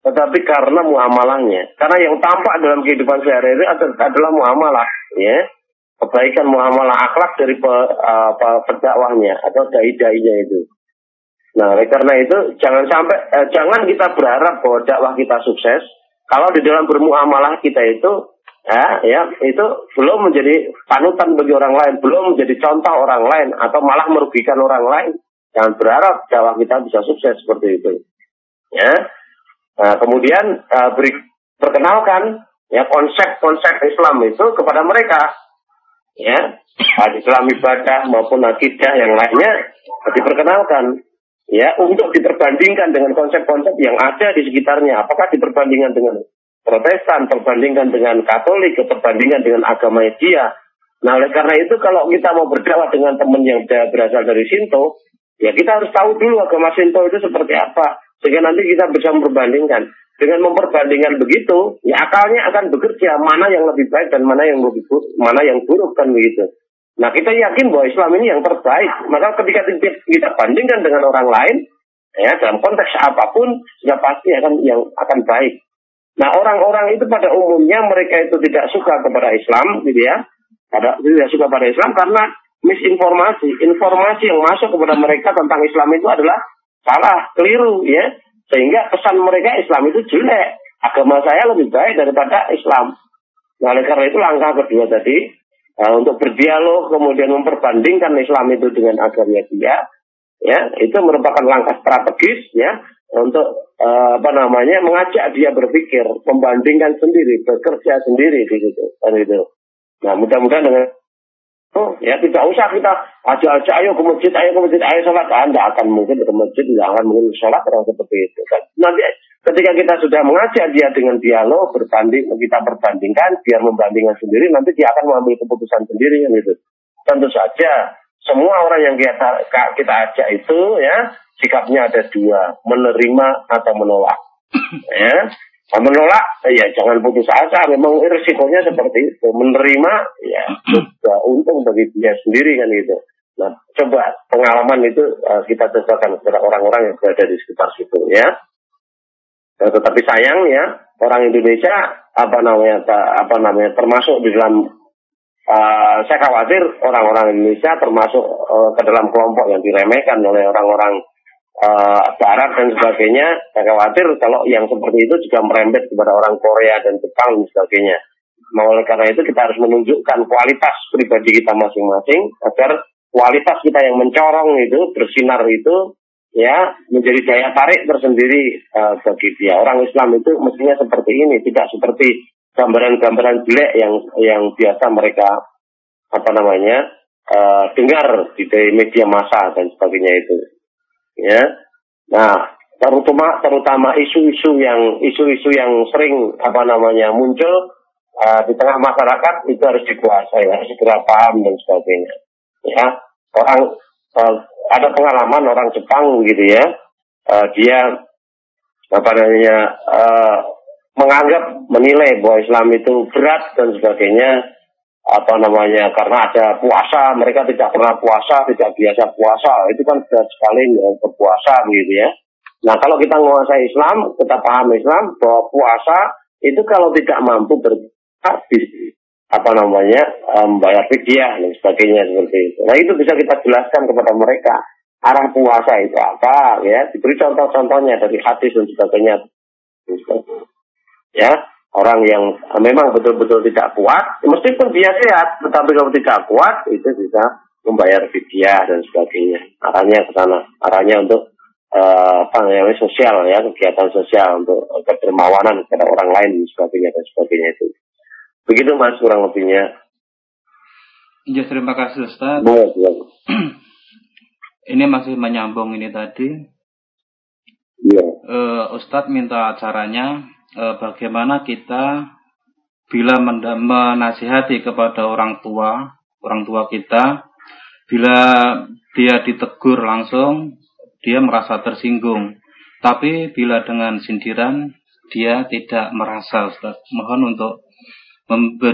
tetapi karena muamalahnya. Karena yang tampak dalam kehidupan sehari-hari adalah muamalah, ya kebaikan muamalah akhlak dari pe, uh, pendakwahnya atau dai-dainya itu. Nah, oleh karena itu jangan sampai eh, jangan kita berharap bahwa dakwah kita sukses kalau di dalam bermuamalah kita itu ya, ya itu belum menjadi panutan bagi orang lain, belum menjadi contoh orang lain atau malah merugikan orang lain. Jangan berharap dakwah kita bisa sukses seperti itu. Ya. Nah, kemudian uh, beri, perkenalkan ya konsep-konsep Islam itu kepada mereka ya Islam ibadah maupun akidah yang lainnya diperkenalkan ya untuk diperbandingkan dengan konsep-konsep yang ada di sekitarnya apakah diperbandingkan dengan Protestan perbandingkan dengan Katolik perbandingkan dengan agama dia Nah oleh karena itu kalau kita mau berdakwah dengan teman yang berasal dari Sinto, ya kita harus tahu dulu agama Sinto itu seperti apa. Sehingga nanti kita bisa memperbandingkan. Dengan memperbandingkan begitu, ya akalnya akan bekerja mana yang lebih baik dan mana yang lebih buruk, mana yang buruk kan begitu. Nah kita yakin bahwa Islam ini yang terbaik. Maka ketika kita bandingkan dengan orang lain, ya dalam konteks apa pun, sudah pasti akan yang akan baik. Nah orang-orang itu pada umumnya mereka itu tidak suka kepada Islam, gitu ya. Pada, tidak suka pada Islam karena misinformasi, informasi yang masuk kepada mereka tentang Islam itu adalah salah, keliru, ya. Sehingga pesan mereka Islam itu jelek. Agama saya lebih baik daripada Islam. Nah, oleh karena itu langkah kedua tadi, uh, untuk berdialog, kemudian memperbandingkan Islam itu dengan agama dia, ya, itu merupakan langkah strategis, ya, untuk uh, apa namanya mengajak dia berpikir, membandingkan sendiri, bekerja sendiri di situ, kan itu. Nah, mudah-mudahan dengan Oh, ya tidak usah kita aja-aja ayo ke masjid, ayo ke masjid, ayo sholat. Anda ah, akan mungkin ke masjid, tidak akan mungkin sholat orang seperti itu. Kan? Nanti ketika kita sudah mengajak dia dengan dialog, berbanding, kita perbandingkan, biar membandingkan sendiri, nanti dia akan mengambil keputusan sendiri gitu. Tentu saja semua orang yang kita kita ajak itu ya sikapnya ada dua, menerima atau menolak. ya, Nah, menolak, ya jangan putus asa. Memang risikonya seperti itu. Menerima, ya juga untung bagi dia sendiri kan gitu. Nah, coba pengalaman itu uh, kita cobakan kepada orang-orang yang berada di sekitar situ ya. Nah, tetapi sayang ya, orang Indonesia apa namanya apa namanya termasuk di dalam uh, saya khawatir orang-orang Indonesia termasuk uh, ke dalam kelompok yang diremehkan oleh orang-orang uh, dan sebagainya, saya khawatir kalau yang seperti itu juga merembet kepada orang Korea dan Jepang dan sebagainya. Nah, oleh karena itu kita harus menunjukkan kualitas pribadi kita masing-masing agar kualitas kita yang mencorong itu, bersinar itu, ya menjadi daya tarik tersendiri uh, bagi dia. Orang Islam itu mestinya seperti ini, tidak seperti gambaran-gambaran jelek yang yang biasa mereka apa namanya uh, dengar di media massa dan sebagainya itu ya. Nah, terutama terutama isu-isu yang isu-isu yang sering apa namanya muncul uh, di tengah masyarakat itu harus dikuasai, harus segera paham dan sebagainya. Ya, orang uh, ada pengalaman orang Jepang gitu ya, uh, dia apa namanya uh, menganggap menilai bahwa Islam itu berat dan sebagainya apa namanya karena ada puasa mereka tidak pernah puasa tidak biasa puasa. Itu kan sudah sekali berpuasa gitu ya. Nah kalau kita menguasai Islam kita paham Islam bahwa puasa itu kalau tidak mampu berhabis apa namanya membayar fidyah dan sebagainya seperti itu. Nah itu bisa kita jelaskan kepada mereka arah puasa itu apa ya. Diberi contoh-contohnya dari hadis dan sebagainya. Ya orang yang memang betul-betul tidak kuat, meskipun dia sehat, tetapi kalau tidak kuat itu bisa membayar fidyah dan sebagainya. Arahnya ke sana, arahnya untuk uh, apa namanya sosial ya, kegiatan sosial untuk kedermawanan kepada orang lain dan sebagainya dan sebagainya itu. Begitu mas kurang lebihnya. Ya terima kasih Ustaz. Boleh, boleh. ini masih menyambung ini tadi. Iya. Uh, Ustadz minta caranya bagaimana kita bila menasihati kepada orang tua, orang tua kita, bila dia ditegur langsung, dia merasa tersinggung. Tapi bila dengan sindiran, dia tidak merasa, Ustaz. Mohon untuk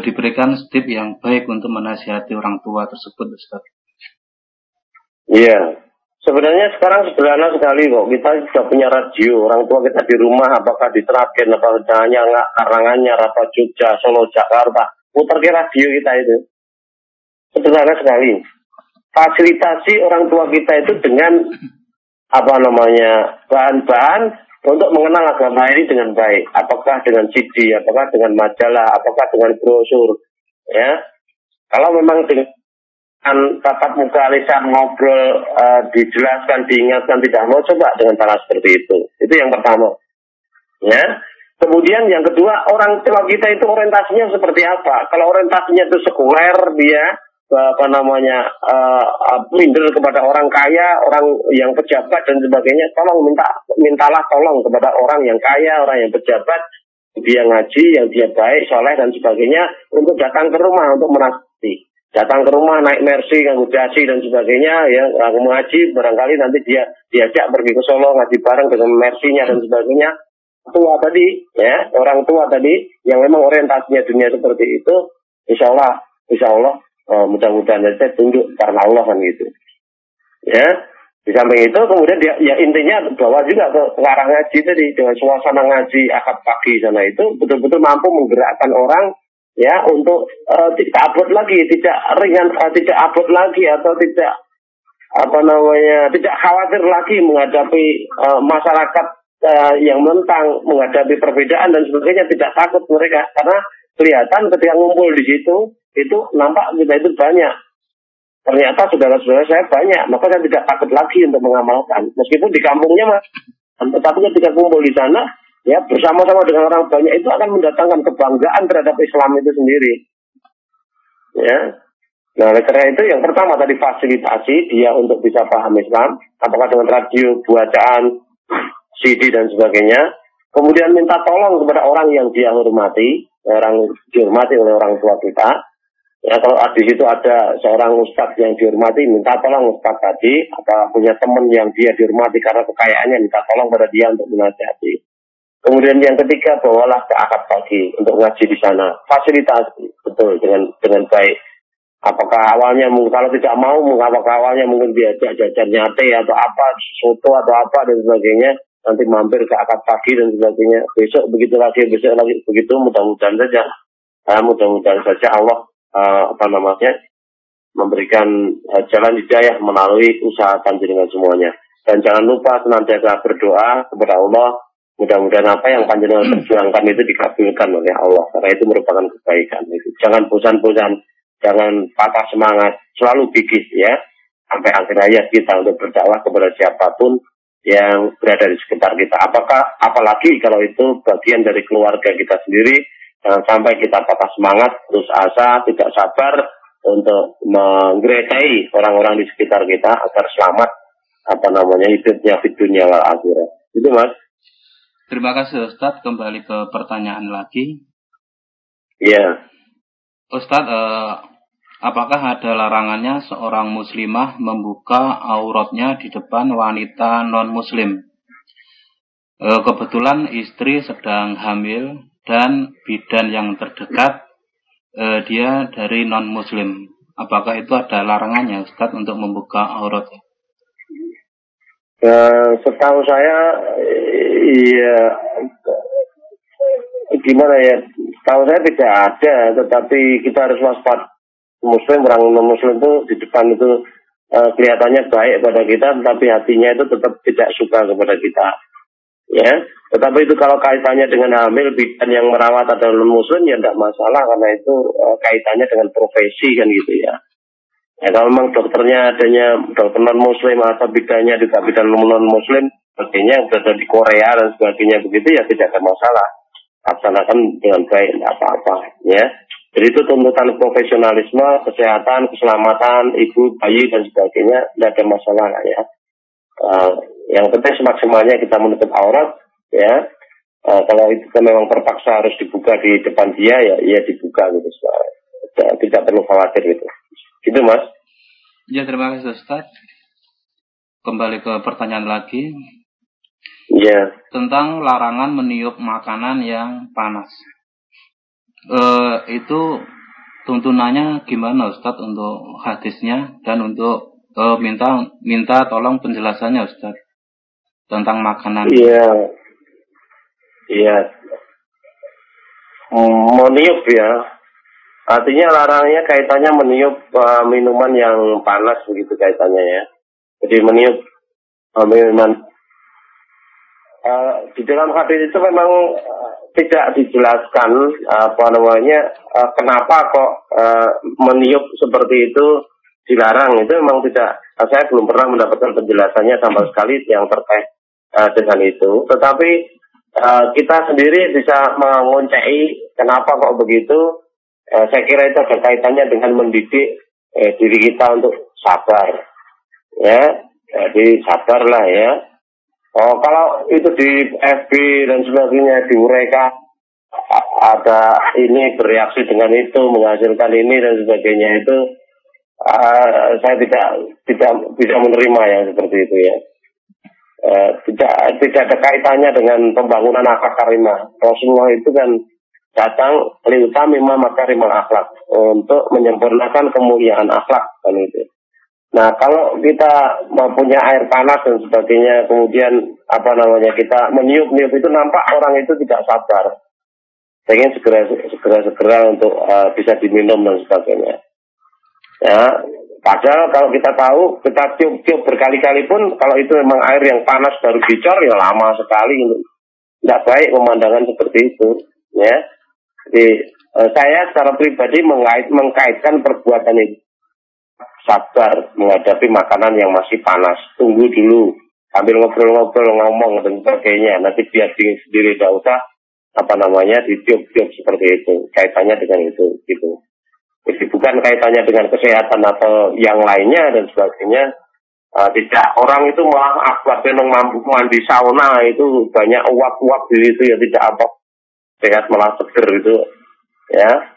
diberikan step yang baik untuk menasihati orang tua tersebut, Ustaz. Iya, Sebenarnya sekarang sederhana sekali kok. Kita sudah punya radio. Orang tua kita di rumah, apakah di Seragen, apa hanya nggak Karanganyar, apa Jogja, Solo, Jakarta. Putar di radio kita itu. Sederhana sekali. Fasilitasi orang tua kita itu dengan apa namanya bahan-bahan untuk mengenal agama ini dengan baik. Apakah dengan CD, apakah dengan majalah, apakah dengan brosur. Ya, kalau memang dengan kan tatap muka lisan ngobrol uh, dijelaskan diingatkan tidak mau coba dengan cara seperti itu. Itu yang pertama. Ya. Kemudian yang kedua orang tua kita itu orientasinya seperti apa? Kalau orientasinya itu sekuler dia apa namanya uh, minder kepada orang kaya orang yang pejabat dan sebagainya tolong minta mintalah tolong kepada orang yang kaya orang yang pejabat dia ngaji yang dia baik soleh dan sebagainya untuk datang ke rumah untuk menasihati datang ke rumah naik mercy ngajasi dan sebagainya ya aku mengaji barangkali nanti dia diajak pergi ke Solo ngaji bareng dengan mercy-nya dan sebagainya. Tua tadi ya orang tua tadi yang memang orientasinya dunia seperti itu insya Allah insya Allah uh, mudah-mudahan saya tunjuk karena Allah kan gitu. Ya di samping itu kemudian dia ya intinya bawa juga ke warang ngaji tadi dengan suasana ngaji akad pagi sana itu betul-betul mampu menggerakkan orang ya untuk uh, tidak abot lagi, tidak ringan, uh, tidak abot lagi atau tidak apa namanya, tidak khawatir lagi menghadapi uh, masyarakat uh, yang menentang, menghadapi perbedaan dan sebagainya, tidak takut mereka karena kelihatan ketika ngumpul di situ itu nampak kita itu banyak. Ternyata saudara-saudara saya banyak, maka saya tidak takut lagi untuk mengamalkan. Meskipun di kampungnya mas, tetapi ketika kumpul di sana, ya bersama-sama dengan orang banyak itu akan mendatangkan kebanggaan terhadap Islam itu sendiri. Ya. Nah, oleh karena itu yang pertama tadi fasilitasi dia untuk bisa paham Islam, apakah dengan radio, bacaan, CD dan sebagainya. Kemudian minta tolong kepada orang yang dia hormati, orang dihormati oleh orang tua kita. Ya, kalau di situ ada seorang ustadz yang dihormati, minta tolong ustadz tadi, atau punya teman yang dia dihormati karena kekayaannya, minta tolong pada dia untuk menasihati. Kemudian yang ketiga bawalah ke akad pagi untuk ngaji di sana. Fasilitasi betul dengan dengan baik. Apakah awalnya mungkin kalau tidak mau, apakah awalnya mungkin diajak jajan nyate atau apa, soto atau apa dan sebagainya, nanti mampir ke akad pagi dan sebagainya. Besok begitu lagi, besok lagi begitu. Mudah-mudahan saja, uh, mudah-mudahan saja Allah uh, apa namanya memberikan uh, jalan hidayah melalui usaha dengan semuanya. Dan jangan lupa senantiasa berdoa kepada Allah Mudah-mudahan apa yang panjenengan perjuangkan itu dikabulkan oleh Allah. Karena itu merupakan kebaikan. Itu. Jangan bosan-bosan, jangan patah semangat, selalu gigih ya. Sampai akhir hayat kita untuk berdakwah kepada siapa pun yang berada di sekitar kita. Apakah apalagi kalau itu bagian dari keluarga kita sendiri, jangan sampai kita patah semangat, terus asa, tidak sabar untuk menggeretai orang-orang di sekitar kita agar selamat apa namanya hidupnya di dunia wal akhirat. Itu mas. Terima kasih Ustadz. Kembali ke pertanyaan lagi. Iya. Ustadz, eh, apakah ada larangannya seorang muslimah membuka auratnya di depan wanita non-muslim? Eh, kebetulan istri sedang hamil dan bidan yang terdekat eh, dia dari non-muslim. Apakah itu ada larangannya Ustadz untuk membuka auratnya? Uh, setahu saya, iya, gimana ya? Setahu saya tidak ada, tetapi kita harus waspada. Muslim, orang non Muslim itu di depan itu uh, kelihatannya baik pada kita, tetapi hatinya itu tetap tidak suka kepada kita. Ya, tetapi itu kalau kaitannya dengan hamil bidan yang merawat adalah non Muslim ya tidak masalah karena itu uh, kaitannya dengan profesi kan gitu ya. Ya, kalau memang dokternya adanya dokter non muslim atau bidangnya juga bidang non muslim, sebagainya yang berada di Korea dan sebagainya begitu ya tidak ada masalah. Laksanakan dengan baik, apa-apa. Ya. Jadi itu tuntutan profesionalisme, kesehatan, keselamatan ibu, bayi dan sebagainya tidak ada masalah ya. Uh, yang penting semaksimalnya kita menutup aurat ya. Uh, kalau itu kan memang terpaksa harus dibuka di depan dia ya, ya dibuka gitu. Tidak perlu khawatir gitu. Gitu mas. Ya terima kasih Ustaz. Kembali ke pertanyaan lagi. Iya. Tentang larangan meniup makanan yang panas. E, itu tuntunannya gimana Ustaz untuk hadisnya dan untuk e, minta minta tolong penjelasannya Ustaz tentang makanan. Iya. Iya. Meniup ya. Artinya larangnya kaitannya meniup uh, minuman yang panas begitu kaitannya ya. Jadi meniup uh, minuman uh, di dalam hadis itu memang uh, tidak dijelaskan uh, apa namanya uh, kenapa kok uh, meniup seperti itu dilarang itu memang tidak uh, saya belum pernah mendapatkan penjelasannya sama sekali yang terkait uh, dengan itu. Tetapi uh, kita sendiri bisa mengoncei kenapa kok begitu eh, saya kira itu ada kaitannya dengan mendidik eh, diri kita untuk sabar. Ya, jadi sabarlah ya. Oh, kalau itu di FB dan sebagainya diuraikan ada ini bereaksi dengan itu menghasilkan ini dan sebagainya itu uh, saya tidak tidak bisa menerima yang seperti itu ya. Uh, tidak tidak ada kaitannya dengan pembangunan akhlak karimah. Rasulullah itu kan datang liutami makarimah akhlak untuk menyempurnakan kemuliaan akhlak kan itu. Nah, kalau kita mempunyai air panas dan sebagainya, kemudian apa namanya kita meniup-niup itu nampak orang itu tidak sabar. Ingin segera segera segera untuk uh, bisa diminum dan sebagainya. Ya, padahal kalau kita tahu kita tiup-tiup berkali-kali pun kalau itu memang air yang panas baru dicor ya lama sekali. Tidak baik pemandangan seperti itu. Ya, jadi uh, saya secara pribadi mengait, mengkaitkan perbuatan itu sabar menghadapi makanan yang masih panas. Tunggu dulu, ambil ngobrol-ngobrol, ngomong dan sebagainya. Nanti biar dingin sendiri, tidak usah apa namanya ditiup-tiup seperti itu. Kaitannya dengan itu, gitu. Jadi bukan kaitannya dengan kesehatan atau yang lainnya dan sebagainya. Uh, tidak orang itu malah penong mampu mandi sauna itu banyak uap-uap di situ ya tidak apa sehat malah seger itu ya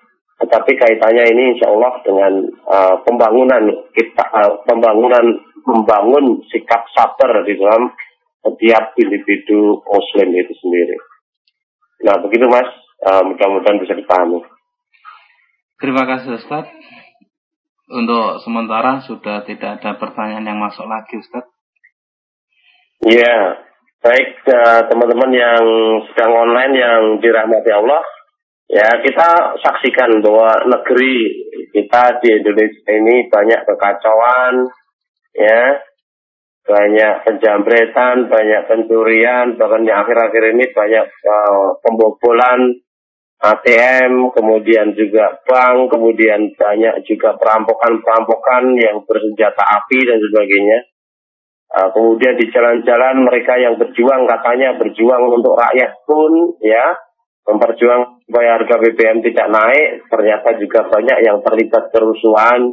tetapi kaitannya ini insya Allah dengan uh, pembangunan kita, uh, pembangunan membangun sikap sabar di dalam setiap individu Muslim itu sendiri. Nah begitu Mas, uh, mudah-mudahan bisa dipahami. Terima kasih Ustaz. Untuk sementara sudah tidak ada pertanyaan yang masuk lagi Ustaz. Ya, baik teman-teman uh, yang sedang online yang dirahmati Allah. Ya, kita saksikan bahwa negeri kita di Indonesia ini banyak kekacauan, ya, banyak penjambretan, banyak pencurian, bahkan yang akhir-akhir ini banyak uh, pembobolan ATM, kemudian juga bank, kemudian banyak juga perampokan-perampokan yang bersenjata api dan sebagainya. Uh, kemudian di jalan-jalan mereka yang berjuang katanya berjuang untuk rakyat pun ya memperjuang supaya harga BBM tidak naik, ternyata juga banyak yang terlibat kerusuhan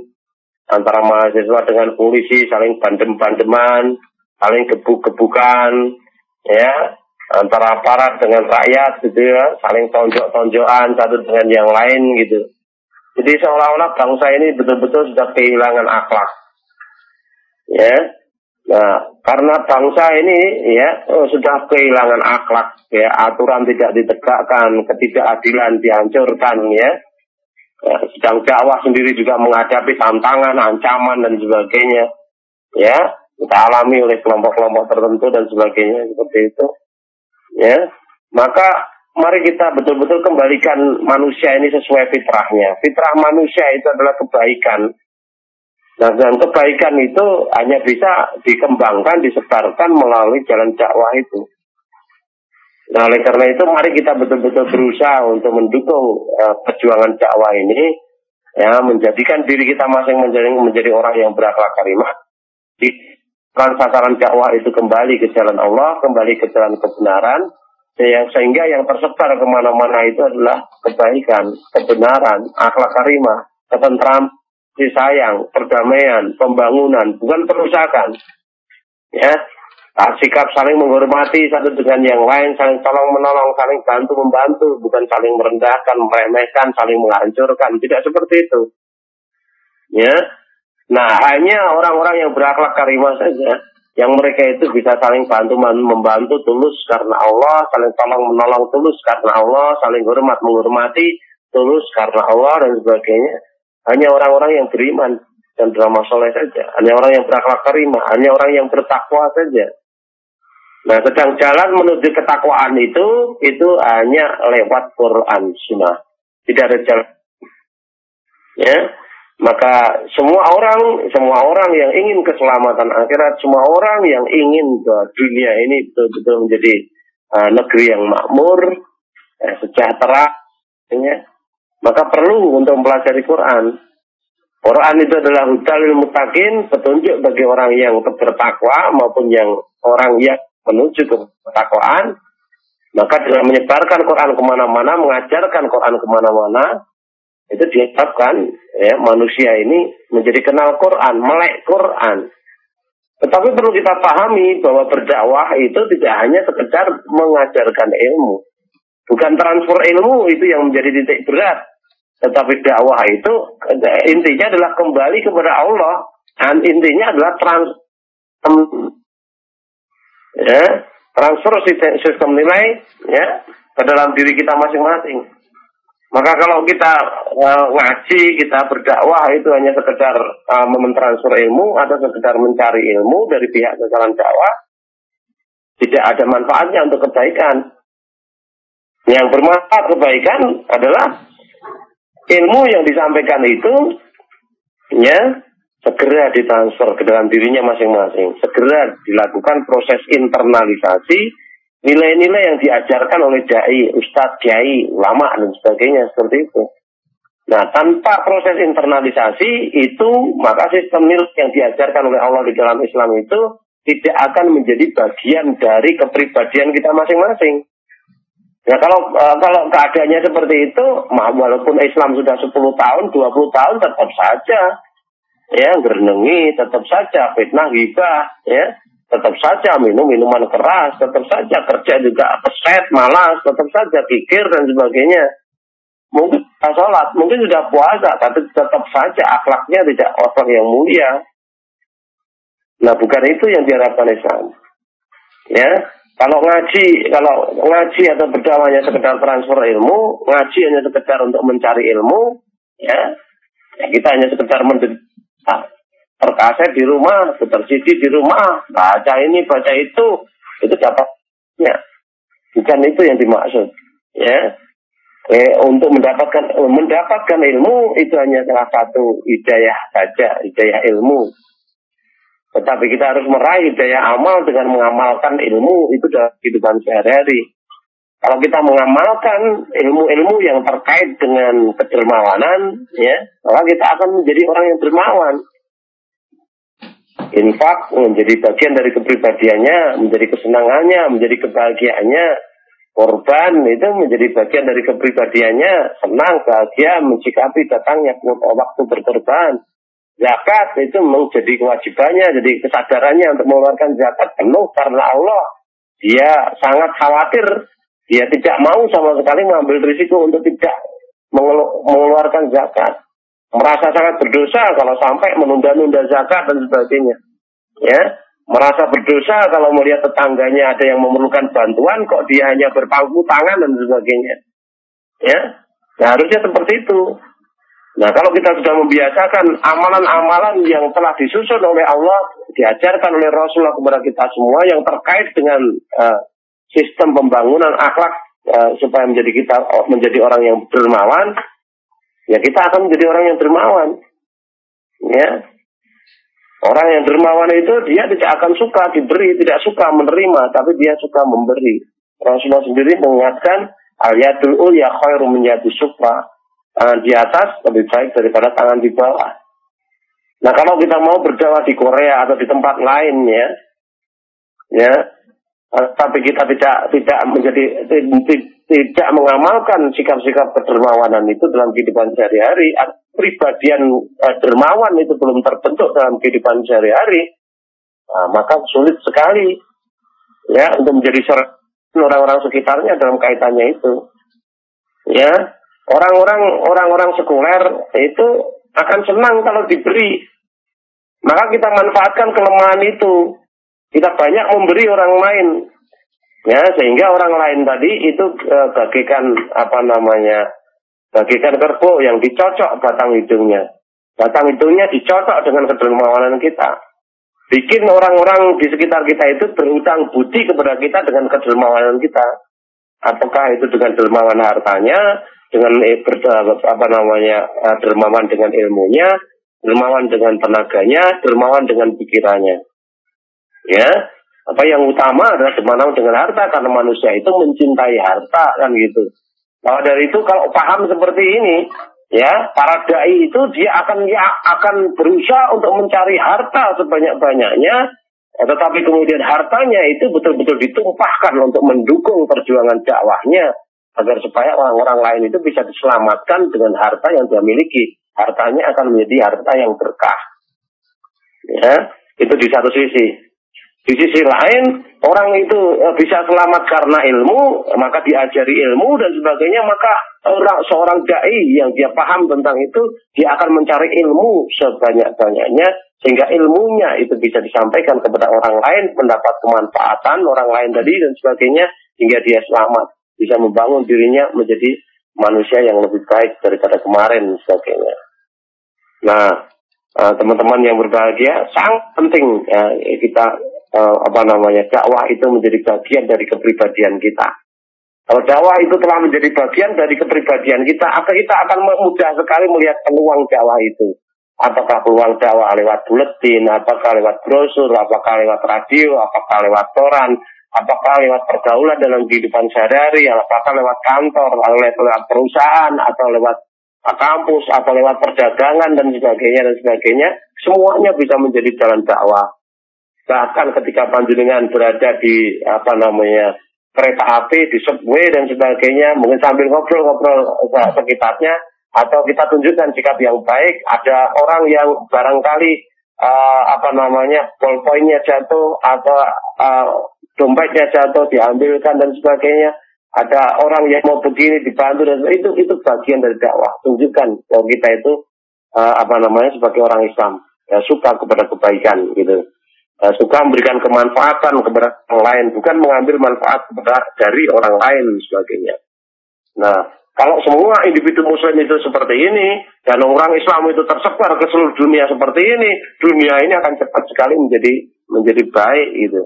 antara mahasiswa dengan polisi, saling bandem-bandeman, saling gebuk-gebukan, ya, antara aparat dengan rakyat gitu ya, saling tonjok-tonjokan satu dengan yang lain gitu. Jadi seolah-olah bangsa ini betul-betul sudah kehilangan akhlak. Ya, Nah, karena bangsa ini ya oh, sudah kehilangan akhlak, ya aturan tidak ditegakkan, ketidakadilan dihancurkan, ya. ya sedang dakwah sendiri juga menghadapi tantangan, ancaman dan sebagainya, ya kita alami oleh kelompok-kelompok tertentu dan sebagainya seperti itu, ya. Maka mari kita betul-betul kembalikan manusia ini sesuai fitrahnya. Fitrah manusia itu adalah kebaikan, Nah, dan kebaikan itu hanya bisa dikembangkan, disebarkan melalui jalan dakwah itu. Nah, oleh karena itu mari kita betul-betul berusaha untuk mendukung uh, perjuangan dakwah ini, ya menjadikan diri kita masing menjadi menjadi orang yang berakhlak karimah. Di sasaran dakwah itu kembali ke jalan Allah, kembali ke jalan kebenaran, sehingga yang tersebar ke mana-mana itu adalah kebaikan, kebenaran, akhlak karimah, ketentraman, kasih sayang, perdamaian, pembangunan, bukan perusakan. Ya, nah, sikap saling menghormati satu dengan yang lain, saling tolong menolong, saling bantu membantu, bukan saling merendahkan, meremehkan, saling menghancurkan, tidak seperti itu. Ya, nah hanya orang-orang yang berakhlak karimah saja, yang mereka itu bisa saling bantu membantu tulus karena Allah, saling tolong menolong tulus karena Allah, saling hormat menghormati tulus karena Allah dan sebagainya hanya orang-orang yang beriman dan drama soleh saja. Hanya orang yang berakhlak karimah. Hanya orang yang bertakwa saja. Nah, sedang jalan menuju ketakwaan itu, itu hanya lewat Quran Sunnah. Tidak ada jalan. Ya, maka semua orang, semua orang yang ingin keselamatan akhirat, semua orang yang ingin ke dunia ini betul-betul menjadi uh, negeri yang makmur, eh, sejahtera, ya, maka perlu untuk mempelajari Quran. Quran itu adalah hudalil mutakin, petunjuk bagi orang yang bertakwa maupun yang orang yang menuju ke ketakwaan. Maka dengan menyebarkan Quran ke mana-mana, mengajarkan Quran ke mana-mana, itu diharapkan ya manusia ini menjadi kenal Quran, melek Quran. Tetapi perlu kita pahami bahwa berdakwah itu tidak hanya sekedar mengajarkan ilmu. Bukan transfer ilmu itu yang menjadi titik berat. Tetapi dakwah itu intinya adalah kembali kepada Allah dan intinya adalah trans ya, transfer sistem nilai ya ke dalam diri kita masing-masing. Maka kalau kita uh, ngaji, kita berdakwah itu hanya sekedar uh, mentransfer ilmu atau sekedar mencari ilmu dari pihak kesalahan dakwah, tidak ada manfaatnya untuk kebaikan. Yang bermanfaat kebaikan adalah ilmu yang disampaikan itu ya segera ditransfer ke dalam dirinya masing-masing. Segera dilakukan proses internalisasi nilai-nilai yang diajarkan oleh dai, ustadz, kiai, ulama dan sebagainya seperti itu. Nah, tanpa proses internalisasi itu maka sistem nilai yang diajarkan oleh Allah di dalam Islam itu tidak akan menjadi bagian dari kepribadian kita masing-masing. Ya kalau uh, kalau keadaannya seperti itu, walaupun Islam sudah 10 tahun, 20 tahun tetap saja ya gerenengi, tetap saja fitnah gibah, ya tetap saja minum minuman keras, tetap saja kerja juga peset, malas, tetap saja pikir dan sebagainya. Mungkin sudah sholat, mungkin sudah puasa, tapi tetap saja akhlaknya tidak orang yang mulia. Nah bukan itu yang diharapkan Islam. Ya, kalau ngaji, kalau ngaji atau berdakwah hanya sekedar transfer ilmu, ngaji hanya sekedar untuk mencari ilmu, ya, ya kita hanya sekedar menderita terkaset di rumah, CD di rumah, baca ini, baca itu, itu dapatnya. Bukan itu yang dimaksud. Ya, eh, untuk mendapatkan mendapatkan ilmu itu hanya salah satu hidayah saja, hidayah ilmu. Tetapi kita harus meraih hidayah amal dengan mengamalkan ilmu itu dalam kehidupan sehari-hari. Kalau kita mengamalkan ilmu-ilmu yang terkait dengan kedermawanan, ya, maka kita akan menjadi orang yang dermawan infak menjadi bagian dari kepribadiannya, menjadi kesenangannya, menjadi kebahagiaannya. Korban itu menjadi bagian dari kepribadiannya, senang, bahagia, mencikapi datangnya waktu berkorban. Zakat itu menjadi kewajibannya, jadi kesadarannya untuk mengeluarkan zakat penuh karena Allah. Dia sangat khawatir, dia tidak mau sama sekali mengambil risiko untuk tidak mengeluarkan zakat merasa sangat berdosa kalau sampai menunda-nunda zakat dan sebagainya. Ya, merasa berdosa kalau melihat tetangganya ada yang memerlukan bantuan kok dia hanya berpangku tangan dan sebagainya. Ya, nah, harusnya seperti itu. Nah, kalau kita sudah membiasakan amalan-amalan yang telah disusun oleh Allah, diajarkan oleh Rasulullah kepada kita semua yang terkait dengan uh, sistem pembangunan akhlak uh, supaya menjadi kita menjadi orang yang dermawan, ya kita akan menjadi orang yang dermawan. Ya. Orang yang dermawan itu dia tidak akan suka diberi, tidak suka menerima, tapi dia suka memberi. Rasulullah sendiri mengingatkan al-yadul ya khairu min sukma. Tangan di atas lebih baik daripada tangan di bawah. Nah kalau kita mau berdakwah di Korea atau di tempat lain ya, ya, tapi kita tidak tidak menjadi tidak mengamalkan sikap-sikap kedermawanan itu dalam kehidupan sehari-hari, pribadian uh, dermawan itu belum terbentuk dalam kehidupan sehari-hari, nah, maka sulit sekali ya untuk menjadi orang-orang sekitarnya dalam kaitannya itu. Ya, orang-orang orang-orang sekuler itu akan senang kalau diberi. Maka kita manfaatkan kelemahan itu. Kita banyak memberi orang lain. Ya, sehingga orang lain tadi itu e, bagikan apa namanya? Bagikan kerbau yang dicocok batang hidungnya. Batang hidungnya dicocok dengan kedermawanan kita. Bikin orang-orang di sekitar kita itu berhutang budi kepada kita dengan kedermawanan kita. Apakah itu dengan dermawan hartanya, dengan e, apa namanya e, dermawan dengan ilmunya, dermawan dengan tenaganya, dermawan dengan pikirannya. Ya, apa yang utama adalah sebenarnya dengan harta karena manusia itu mencintai harta kan gitu. Nah dari itu kalau paham seperti ini, ya para dai itu dia akan ya, akan berusaha untuk mencari harta sebanyak-banyaknya, ya, tetapi kemudian hartanya itu betul-betul ditumpahkan untuk mendukung perjuangan dakwahnya agar supaya orang-orang lain itu bisa diselamatkan dengan harta yang dia miliki. Hartanya akan menjadi harta yang berkah. Ya, itu di satu sisi. Di sisi lain, orang itu eh, bisa selamat karena ilmu, maka diajari ilmu dan sebagainya, maka orang seorang dai yang dia paham tentang itu, dia akan mencari ilmu sebanyak-banyaknya sehingga ilmunya itu bisa disampaikan kepada orang lain, mendapat kemanfaatan orang lain tadi dan sebagainya hingga dia selamat, bisa membangun dirinya menjadi manusia yang lebih baik daripada kemarin sebagainya. Nah, eh, teman-teman yang berbahagia sangat penting ya, kita uh, apa namanya dakwah itu menjadi bagian dari kepribadian kita. Kalau dakwah itu telah menjadi bagian dari kepribadian kita, akan kita akan mudah sekali melihat peluang dakwah itu. Apakah peluang dakwah lewat buletin, apakah lewat brosur, apakah lewat radio, apakah lewat koran, apakah lewat pergaulan dalam kehidupan sehari-hari, apakah lewat kantor, lewat, lewat perusahaan, atau lewat kampus, atau lewat perdagangan dan sebagainya dan sebagainya, semuanya bisa menjadi jalan dakwah. Bahkan ketika panjenengan berada di apa namanya kereta api, di subway dan sebagainya, mungkin sambil ngobrol-ngobrol sekitarnya, atau kita tunjukkan sikap yang baik, ada orang yang barangkali uh, apa namanya ballpointnya jatuh atau uh, dompetnya jatuh diambilkan dan sebagainya. Ada orang yang mau begini dibantu dan itu itu bagian dari dakwah. Tunjukkan bahwa kita itu uh, apa namanya sebagai orang Islam ya, suka kepada kebaikan gitu. Eh, suka memberikan kemanfaatan kepada orang lain, bukan mengambil manfaat dari orang lain dan sebagainya. Nah, kalau semua individu muslim itu seperti ini, dan orang Islam itu tersebar ke seluruh dunia seperti ini, dunia ini akan cepat sekali menjadi menjadi baik itu.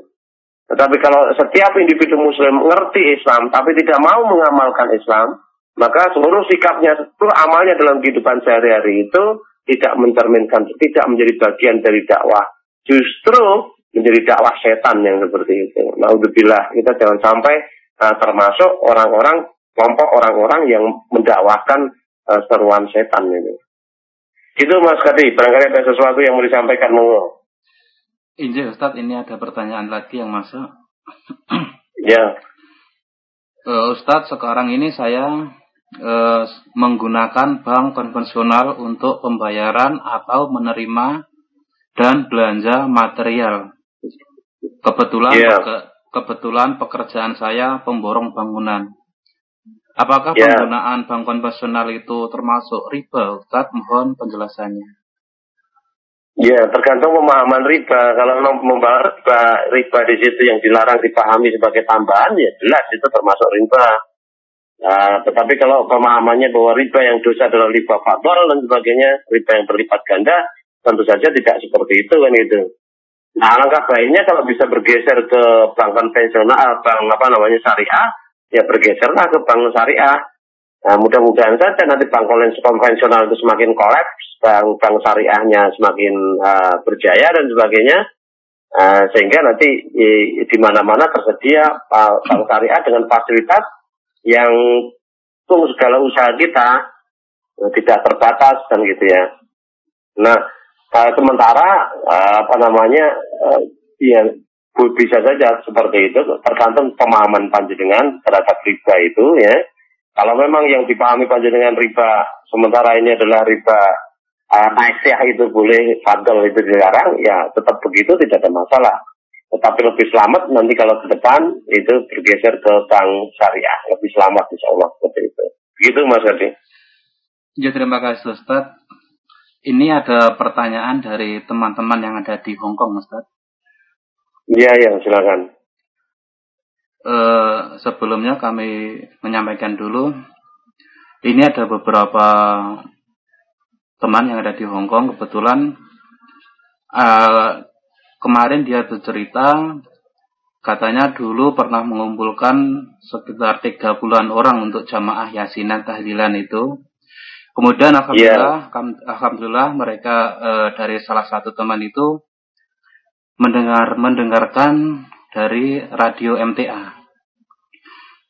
Tetapi kalau setiap individu muslim mengerti Islam, tapi tidak mau mengamalkan Islam, maka seluruh sikapnya, seluruh amalnya dalam kehidupan sehari-hari itu tidak mencerminkan, tidak menjadi bagian dari dakwah justru menjadi dakwah setan yang seperti itu. Naudzubillah, kita jangan sampai uh, termasuk orang-orang kelompok orang-orang yang mendakwahkan uh, seruan setan ini. Itu Mas Kadi, barangkali ada sesuatu yang mau disampaikan mau. Ini Ustaz, ini ada pertanyaan lagi yang masuk. ya. Uh, Ustadz, sekarang ini saya uh, menggunakan bank konvensional untuk pembayaran atau menerima dan belanja material. Kebetulan yeah. ke, kebetulan pekerjaan saya pemborong bangunan. Apakah yeah. penggunaan bank konvensional itu termasuk riba? Ustaz, mohon penjelasannya. Ya, tergantung pemahaman riba. Kalau membahas riba, riba di situ yang dilarang dipahami sebagai tambahan, ya jelas itu termasuk riba. Nah, tetapi kalau pemahamannya bahwa riba yang dosa adalah riba fatal dan sebagainya, riba yang berlipat ganda, tentu saja tidak seperti itu kan itu. Nah, alangkah baiknya kalau bisa bergeser ke bank konvensional, bank apa namanya syariah, ya bergeserlah ke bank syariah. Nah, mudah-mudahan saja nanti bank konvensional itu semakin kolaps, bank bank syariahnya semakin uh, berjaya dan sebagainya, uh, sehingga nanti di mana-mana tersedia bank syariah dengan fasilitas yang tung segala usaha kita uh, tidak terbatas dan gitu ya. Nah, Uh, sementara uh, apa namanya uh, ya bisa saja seperti itu tergantung pemahaman panjenengan terhadap riba itu ya. Kalau memang yang dipahami panjenengan riba sementara ini adalah riba uh, itu boleh fadl itu dilarang ya tetap begitu tidak ada masalah. Tetapi lebih selamat nanti kalau ke depan itu bergeser ke bank syariah lebih selamat insya Allah seperti itu. Begitu Mas Adi. Ya terima kasih Ustaz. Ini ada pertanyaan dari teman-teman yang ada di Hong Kong, Ustaz. Iya, iya, silakan. Uh, sebelumnya kami menyampaikan dulu, ini ada beberapa teman yang ada di Hong Kong. Kebetulan uh, kemarin dia bercerita, katanya dulu pernah mengumpulkan sekitar tiga bulan orang untuk jamaah yasinan tahlilan itu Kemudian alhamdulillah, yeah. alhamdulillah mereka e, dari salah satu teman itu mendengar mendengarkan dari radio MTA.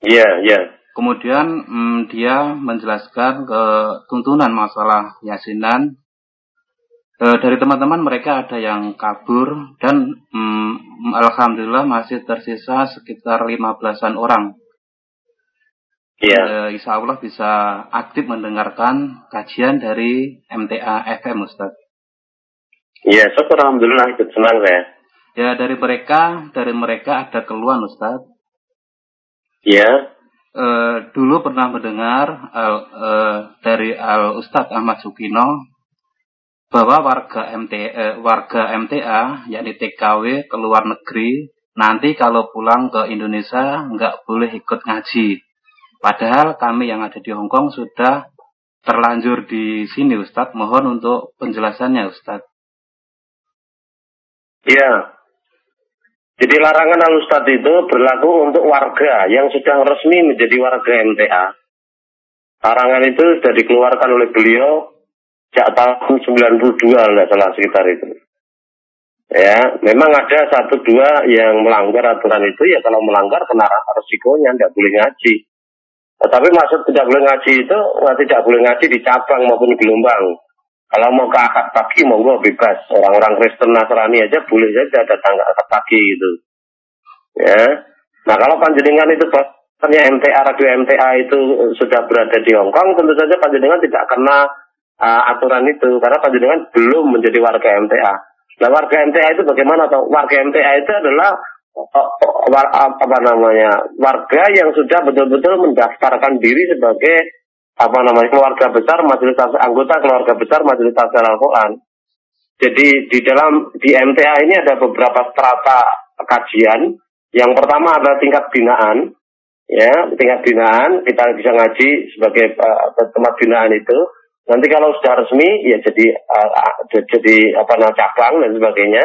Iya, yeah, iya. Yeah. Kemudian mm, dia menjelaskan ke tuntunan masalah yasinan. E, dari teman-teman mereka ada yang kabur dan mm, alhamdulillah masih tersisa sekitar 15-an orang Iya. Uh, insya Allah bisa aktif mendengarkan kajian dari MTA FM Ustaz. Iya, syukur Alhamdulillah ikut senang saya. Ya dari mereka, dari mereka ada keluhan Ustaz. Ya. E, dulu pernah mendengar al, e, dari Al Ustadz Ahmad Sukino bahwa warga MT, e, warga MTA yakni TKW ke luar negeri nanti kalau pulang ke Indonesia nggak boleh ikut ngaji. Padahal kami yang ada di Hongkong sudah terlanjur di sini Ustadz. Mohon untuk penjelasannya Ustadz. Ya, jadi larangan al itu berlaku untuk warga yang sudah resmi menjadi warga MTA. Larangan itu sudah dikeluarkan oleh beliau sejak tahun 92 tidak salah sekitar itu. Ya, memang ada satu dua yang melanggar aturan itu ya kalau melanggar kena resikonya tidak boleh ngaji. Tetapi maksud tidak boleh ngaji itu tidak boleh ngaji di cabang maupun gelombang. Kalau mau ke akad pagi monggo bebas. Orang-orang Kristen Nasrani aja boleh saja datang ke akad pagi gitu. Ya. Nah kalau panjenengan itu ternyata MTA radio MTA itu sudah berada di Hong Kong, tentu saja panjenengan tidak kena uh, aturan itu karena panjenengan belum menjadi warga MTA. Nah warga MTA itu bagaimana? Atau warga MTA itu adalah uh, apa namanya warga yang sudah betul-betul mendaftarkan diri sebagai apa namanya keluarga besar majelis anggota keluarga besar majelis tafsir Al-Quran. Jadi di dalam di MTA ini ada beberapa strata kajian. Yang pertama adalah tingkat binaan, ya tingkat binaan kita bisa ngaji sebagai uh, tempat binaan itu. Nanti kalau sudah resmi ya jadi uh, jadi apa namanya cabang dan sebagainya.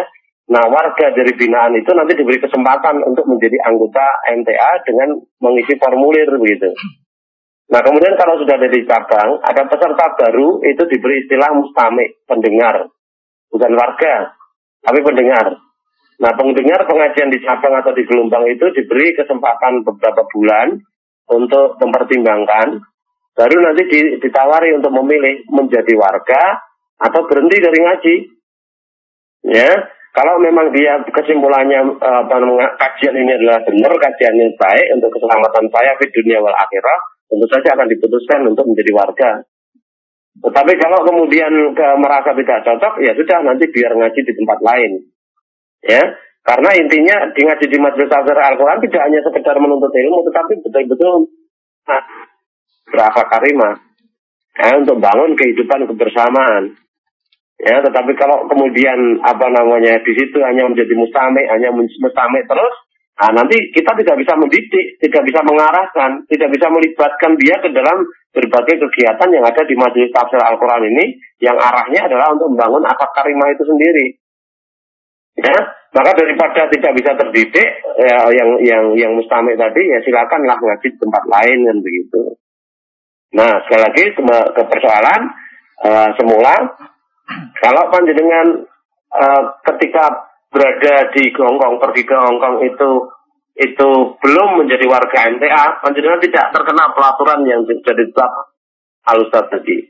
Nah warga dari binaan itu nanti diberi kesempatan untuk menjadi anggota MTA dengan mengisi formulir begitu. Nah kemudian kalau sudah ada di cabang, ada peserta baru itu diberi istilah mustame, pendengar. Bukan warga, tapi pendengar. Nah pendengar pengajian di cabang atau di gelombang itu diberi kesempatan beberapa bulan untuk mempertimbangkan. Baru nanti ditawari untuk memilih menjadi warga atau berhenti dari ngaji. Ya, kalau memang dia kesimpulannya apa namanya kajian ini adalah benar, kajian yang baik untuk keselamatan saya di dunia wal akhirah, tentu saja akan diputuskan untuk menjadi warga. Tetapi kalau kemudian ke, merasa tidak cocok, ya sudah nanti biar ngaji di tempat lain. Ya, karena intinya di ngaji di majelis Al-Quran tidak hanya sekedar menuntut ilmu, tetapi betul-betul nah, berapa karimah ya, untuk bangun kehidupan kebersamaan. Ya, tetapi kalau kemudian apa namanya di situ hanya menjadi mustame, hanya mustame terus, Nah, nanti kita tidak bisa mendidik, tidak bisa mengarahkan, tidak bisa melibatkan dia ke dalam berbagai kegiatan yang ada di majelis tafsir Al-Quran ini, yang arahnya adalah untuk membangun akad karimah itu sendiri. Ya, maka daripada tidak bisa terdidik, ya, yang yang yang mustamik tadi, ya silakanlah ngaji di tempat lain kan begitu. Nah, sekali lagi ke, persoalan uh, semula, kalau panjenengan uh, ketika berada di Hongkong, pergi ke Hongkong itu itu belum menjadi warga MTA, panjenengan tidak terkena pelaturan yang jadi tetap alusat tadi.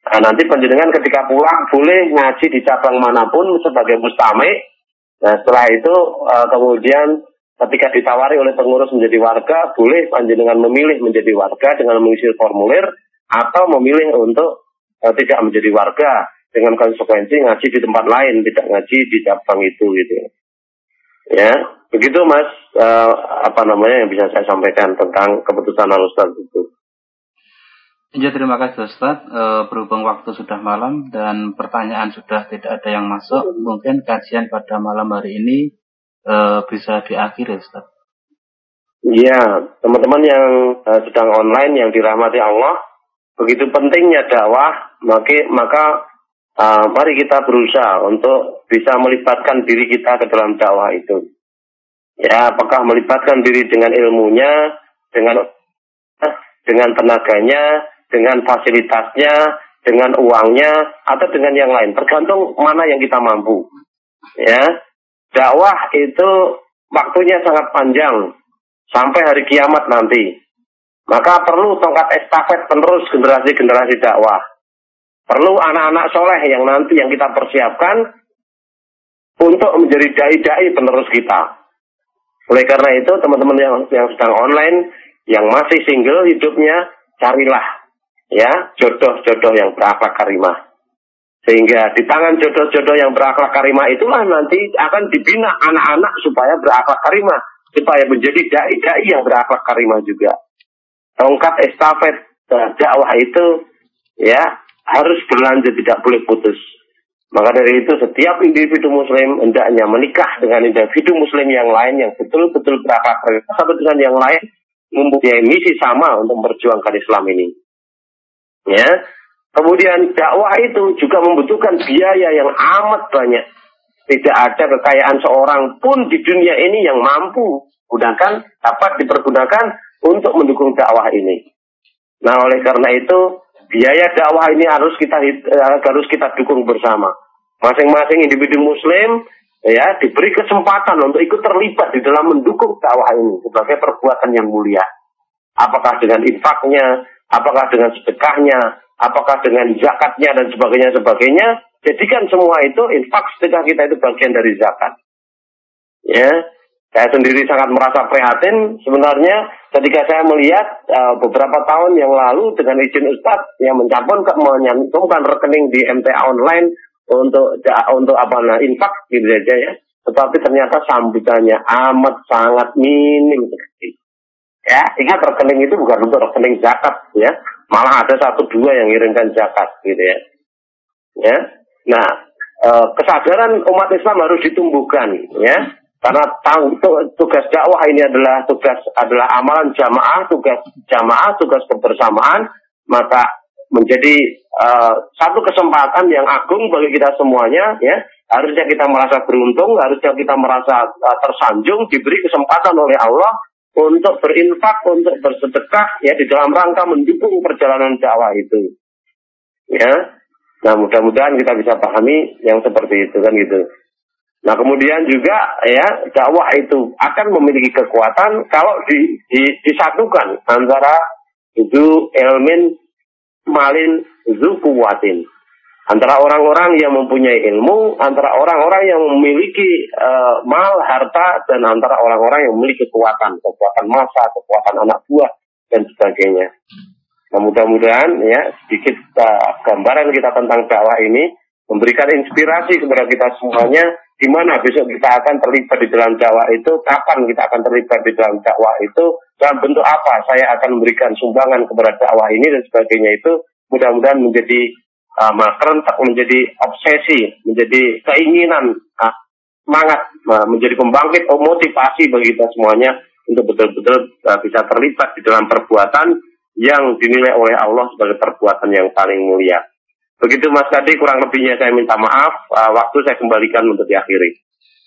Nah, nanti panjenengan ketika pulang boleh ngaji di cabang mana pun sebagai mustame. Nah, setelah itu uh, kemudian ketika ditawari oleh pengurus menjadi warga, boleh panjenengan memilih menjadi warga dengan mengisi formulir atau memilih untuk uh, tidak menjadi warga dengan konsekuensi ngaji di tempat lain, tidak ngaji di cabang itu gitu. Ya, begitu Mas uh, apa namanya yang bisa saya sampaikan tentang keputusan Al Ustaz itu. Ya terima kasih Ustaz. E, berhubung waktu sudah malam dan pertanyaan sudah tidak ada yang masuk, mungkin kajian pada malam hari ini e, bisa diakhiri Ustaz. Iya, teman-teman yang sedang online yang dirahmati Allah, begitu pentingnya dakwah, maka maka uh, mari kita berusaha untuk bisa melibatkan diri kita ke dalam dakwah itu. Ya, apakah melibatkan diri dengan ilmunya, dengan dengan tenaganya, dengan fasilitasnya, dengan uangnya, atau dengan yang lain. Tergantung mana yang kita mampu. Ya, dakwah itu waktunya sangat panjang sampai hari kiamat nanti. Maka perlu tongkat estafet penerus generasi-generasi dakwah. Perlu anak-anak soleh yang nanti yang kita persiapkan untuk menjadi dai-dai penerus kita. Oleh karena itu, teman-teman yang, yang sedang online, yang masih single hidupnya, carilah ya jodoh-jodoh yang berakhlak karimah. Sehingga di tangan jodoh-jodoh yang berakhlak karimah itulah nanti akan dibina anak-anak supaya berakhlak karimah. Supaya menjadi da'i-da'i yang berakhlak karimah juga. Tongkat estafet eh, dakwah itu ya harus berlanjut tidak boleh putus. Maka dari itu setiap individu muslim hendaknya menikah dengan individu muslim yang lain yang betul-betul karimah satu dengan yang lain mempunyai misi sama untuk memperjuangkan Islam ini. Ya, Kemudian dakwah itu juga membutuhkan biaya yang amat banyak. Tidak ada kekayaan seorang pun di dunia ini yang mampu gunakan dapat dipergunakan untuk mendukung dakwah ini. Nah, oleh karena itu biaya dakwah ini harus kita eh, harus kita dukung bersama. Masing-masing individu muslim ya diberi kesempatan untuk ikut terlibat di dalam mendukung dakwah ini sebagai perbuatan yang mulia. Apakah dengan infaknya, apakah dengan sedekahnya, apakah dengan zakatnya dan sebagainya sebagainya jadikan semua itu infak sedekah kita itu bagian dari zakat ya saya sendiri sangat merasa prihatin sebenarnya ketika saya melihat uh, beberapa tahun yang lalu dengan izin Ustadz yang mencantumkan menyantumkan rekening di MTA online untuk untuk apa nah infak gitu saja ya tetapi ternyata sambutannya amat sangat minim ya ingat rekening itu bukan untuk rekening zakat ya Malah ada satu dua yang ngirimkan zakat gitu ya. Ya. Nah, e, kesadaran umat Islam harus ditumbuhkan ya. Karena tahu tugas dakwah ini adalah tugas adalah amalan jamaah, tugas jamaah, tugas kebersamaan, maka menjadi uh, satu kesempatan yang agung bagi kita semuanya ya harusnya kita merasa beruntung harusnya kita merasa uh, tersanjung diberi kesempatan oleh Allah untuk berinfak, untuk bersedekah ya di dalam rangka mendukung perjalanan dakwah itu. Ya. Nah, mudah-mudahan kita bisa pahami yang seperti itu kan gitu. Nah, kemudian juga ya dakwah itu akan memiliki kekuatan kalau di, di, disatukan antara itu ilmin malin zukuwatin antara orang-orang yang mempunyai ilmu, antara orang-orang yang memiliki uh, mal, harta, dan antara orang-orang yang memiliki kekuatan, kekuatan masa, kekuatan anak buah, dan sebagainya. Nah, mudah-mudahan ya sedikit uh, gambaran kita tentang dakwah ini memberikan inspirasi kepada kita semuanya di mana besok kita akan terlibat di dalam dakwah itu, kapan kita akan terlibat di dalam dakwah itu, dalam bentuk apa saya akan memberikan sumbangan kepada dakwah ini dan sebagainya itu mudah-mudahan menjadi uh, rentak menjadi obsesi, menjadi keinginan, uh, semangat, uh, menjadi pembangkit oh, motivasi bagi kita semuanya untuk betul-betul uh, bisa terlibat di dalam perbuatan yang dinilai oleh Allah sebagai perbuatan yang paling mulia. Begitu Mas Kadi, kurang lebihnya saya minta maaf, uh, waktu saya kembalikan untuk diakhiri.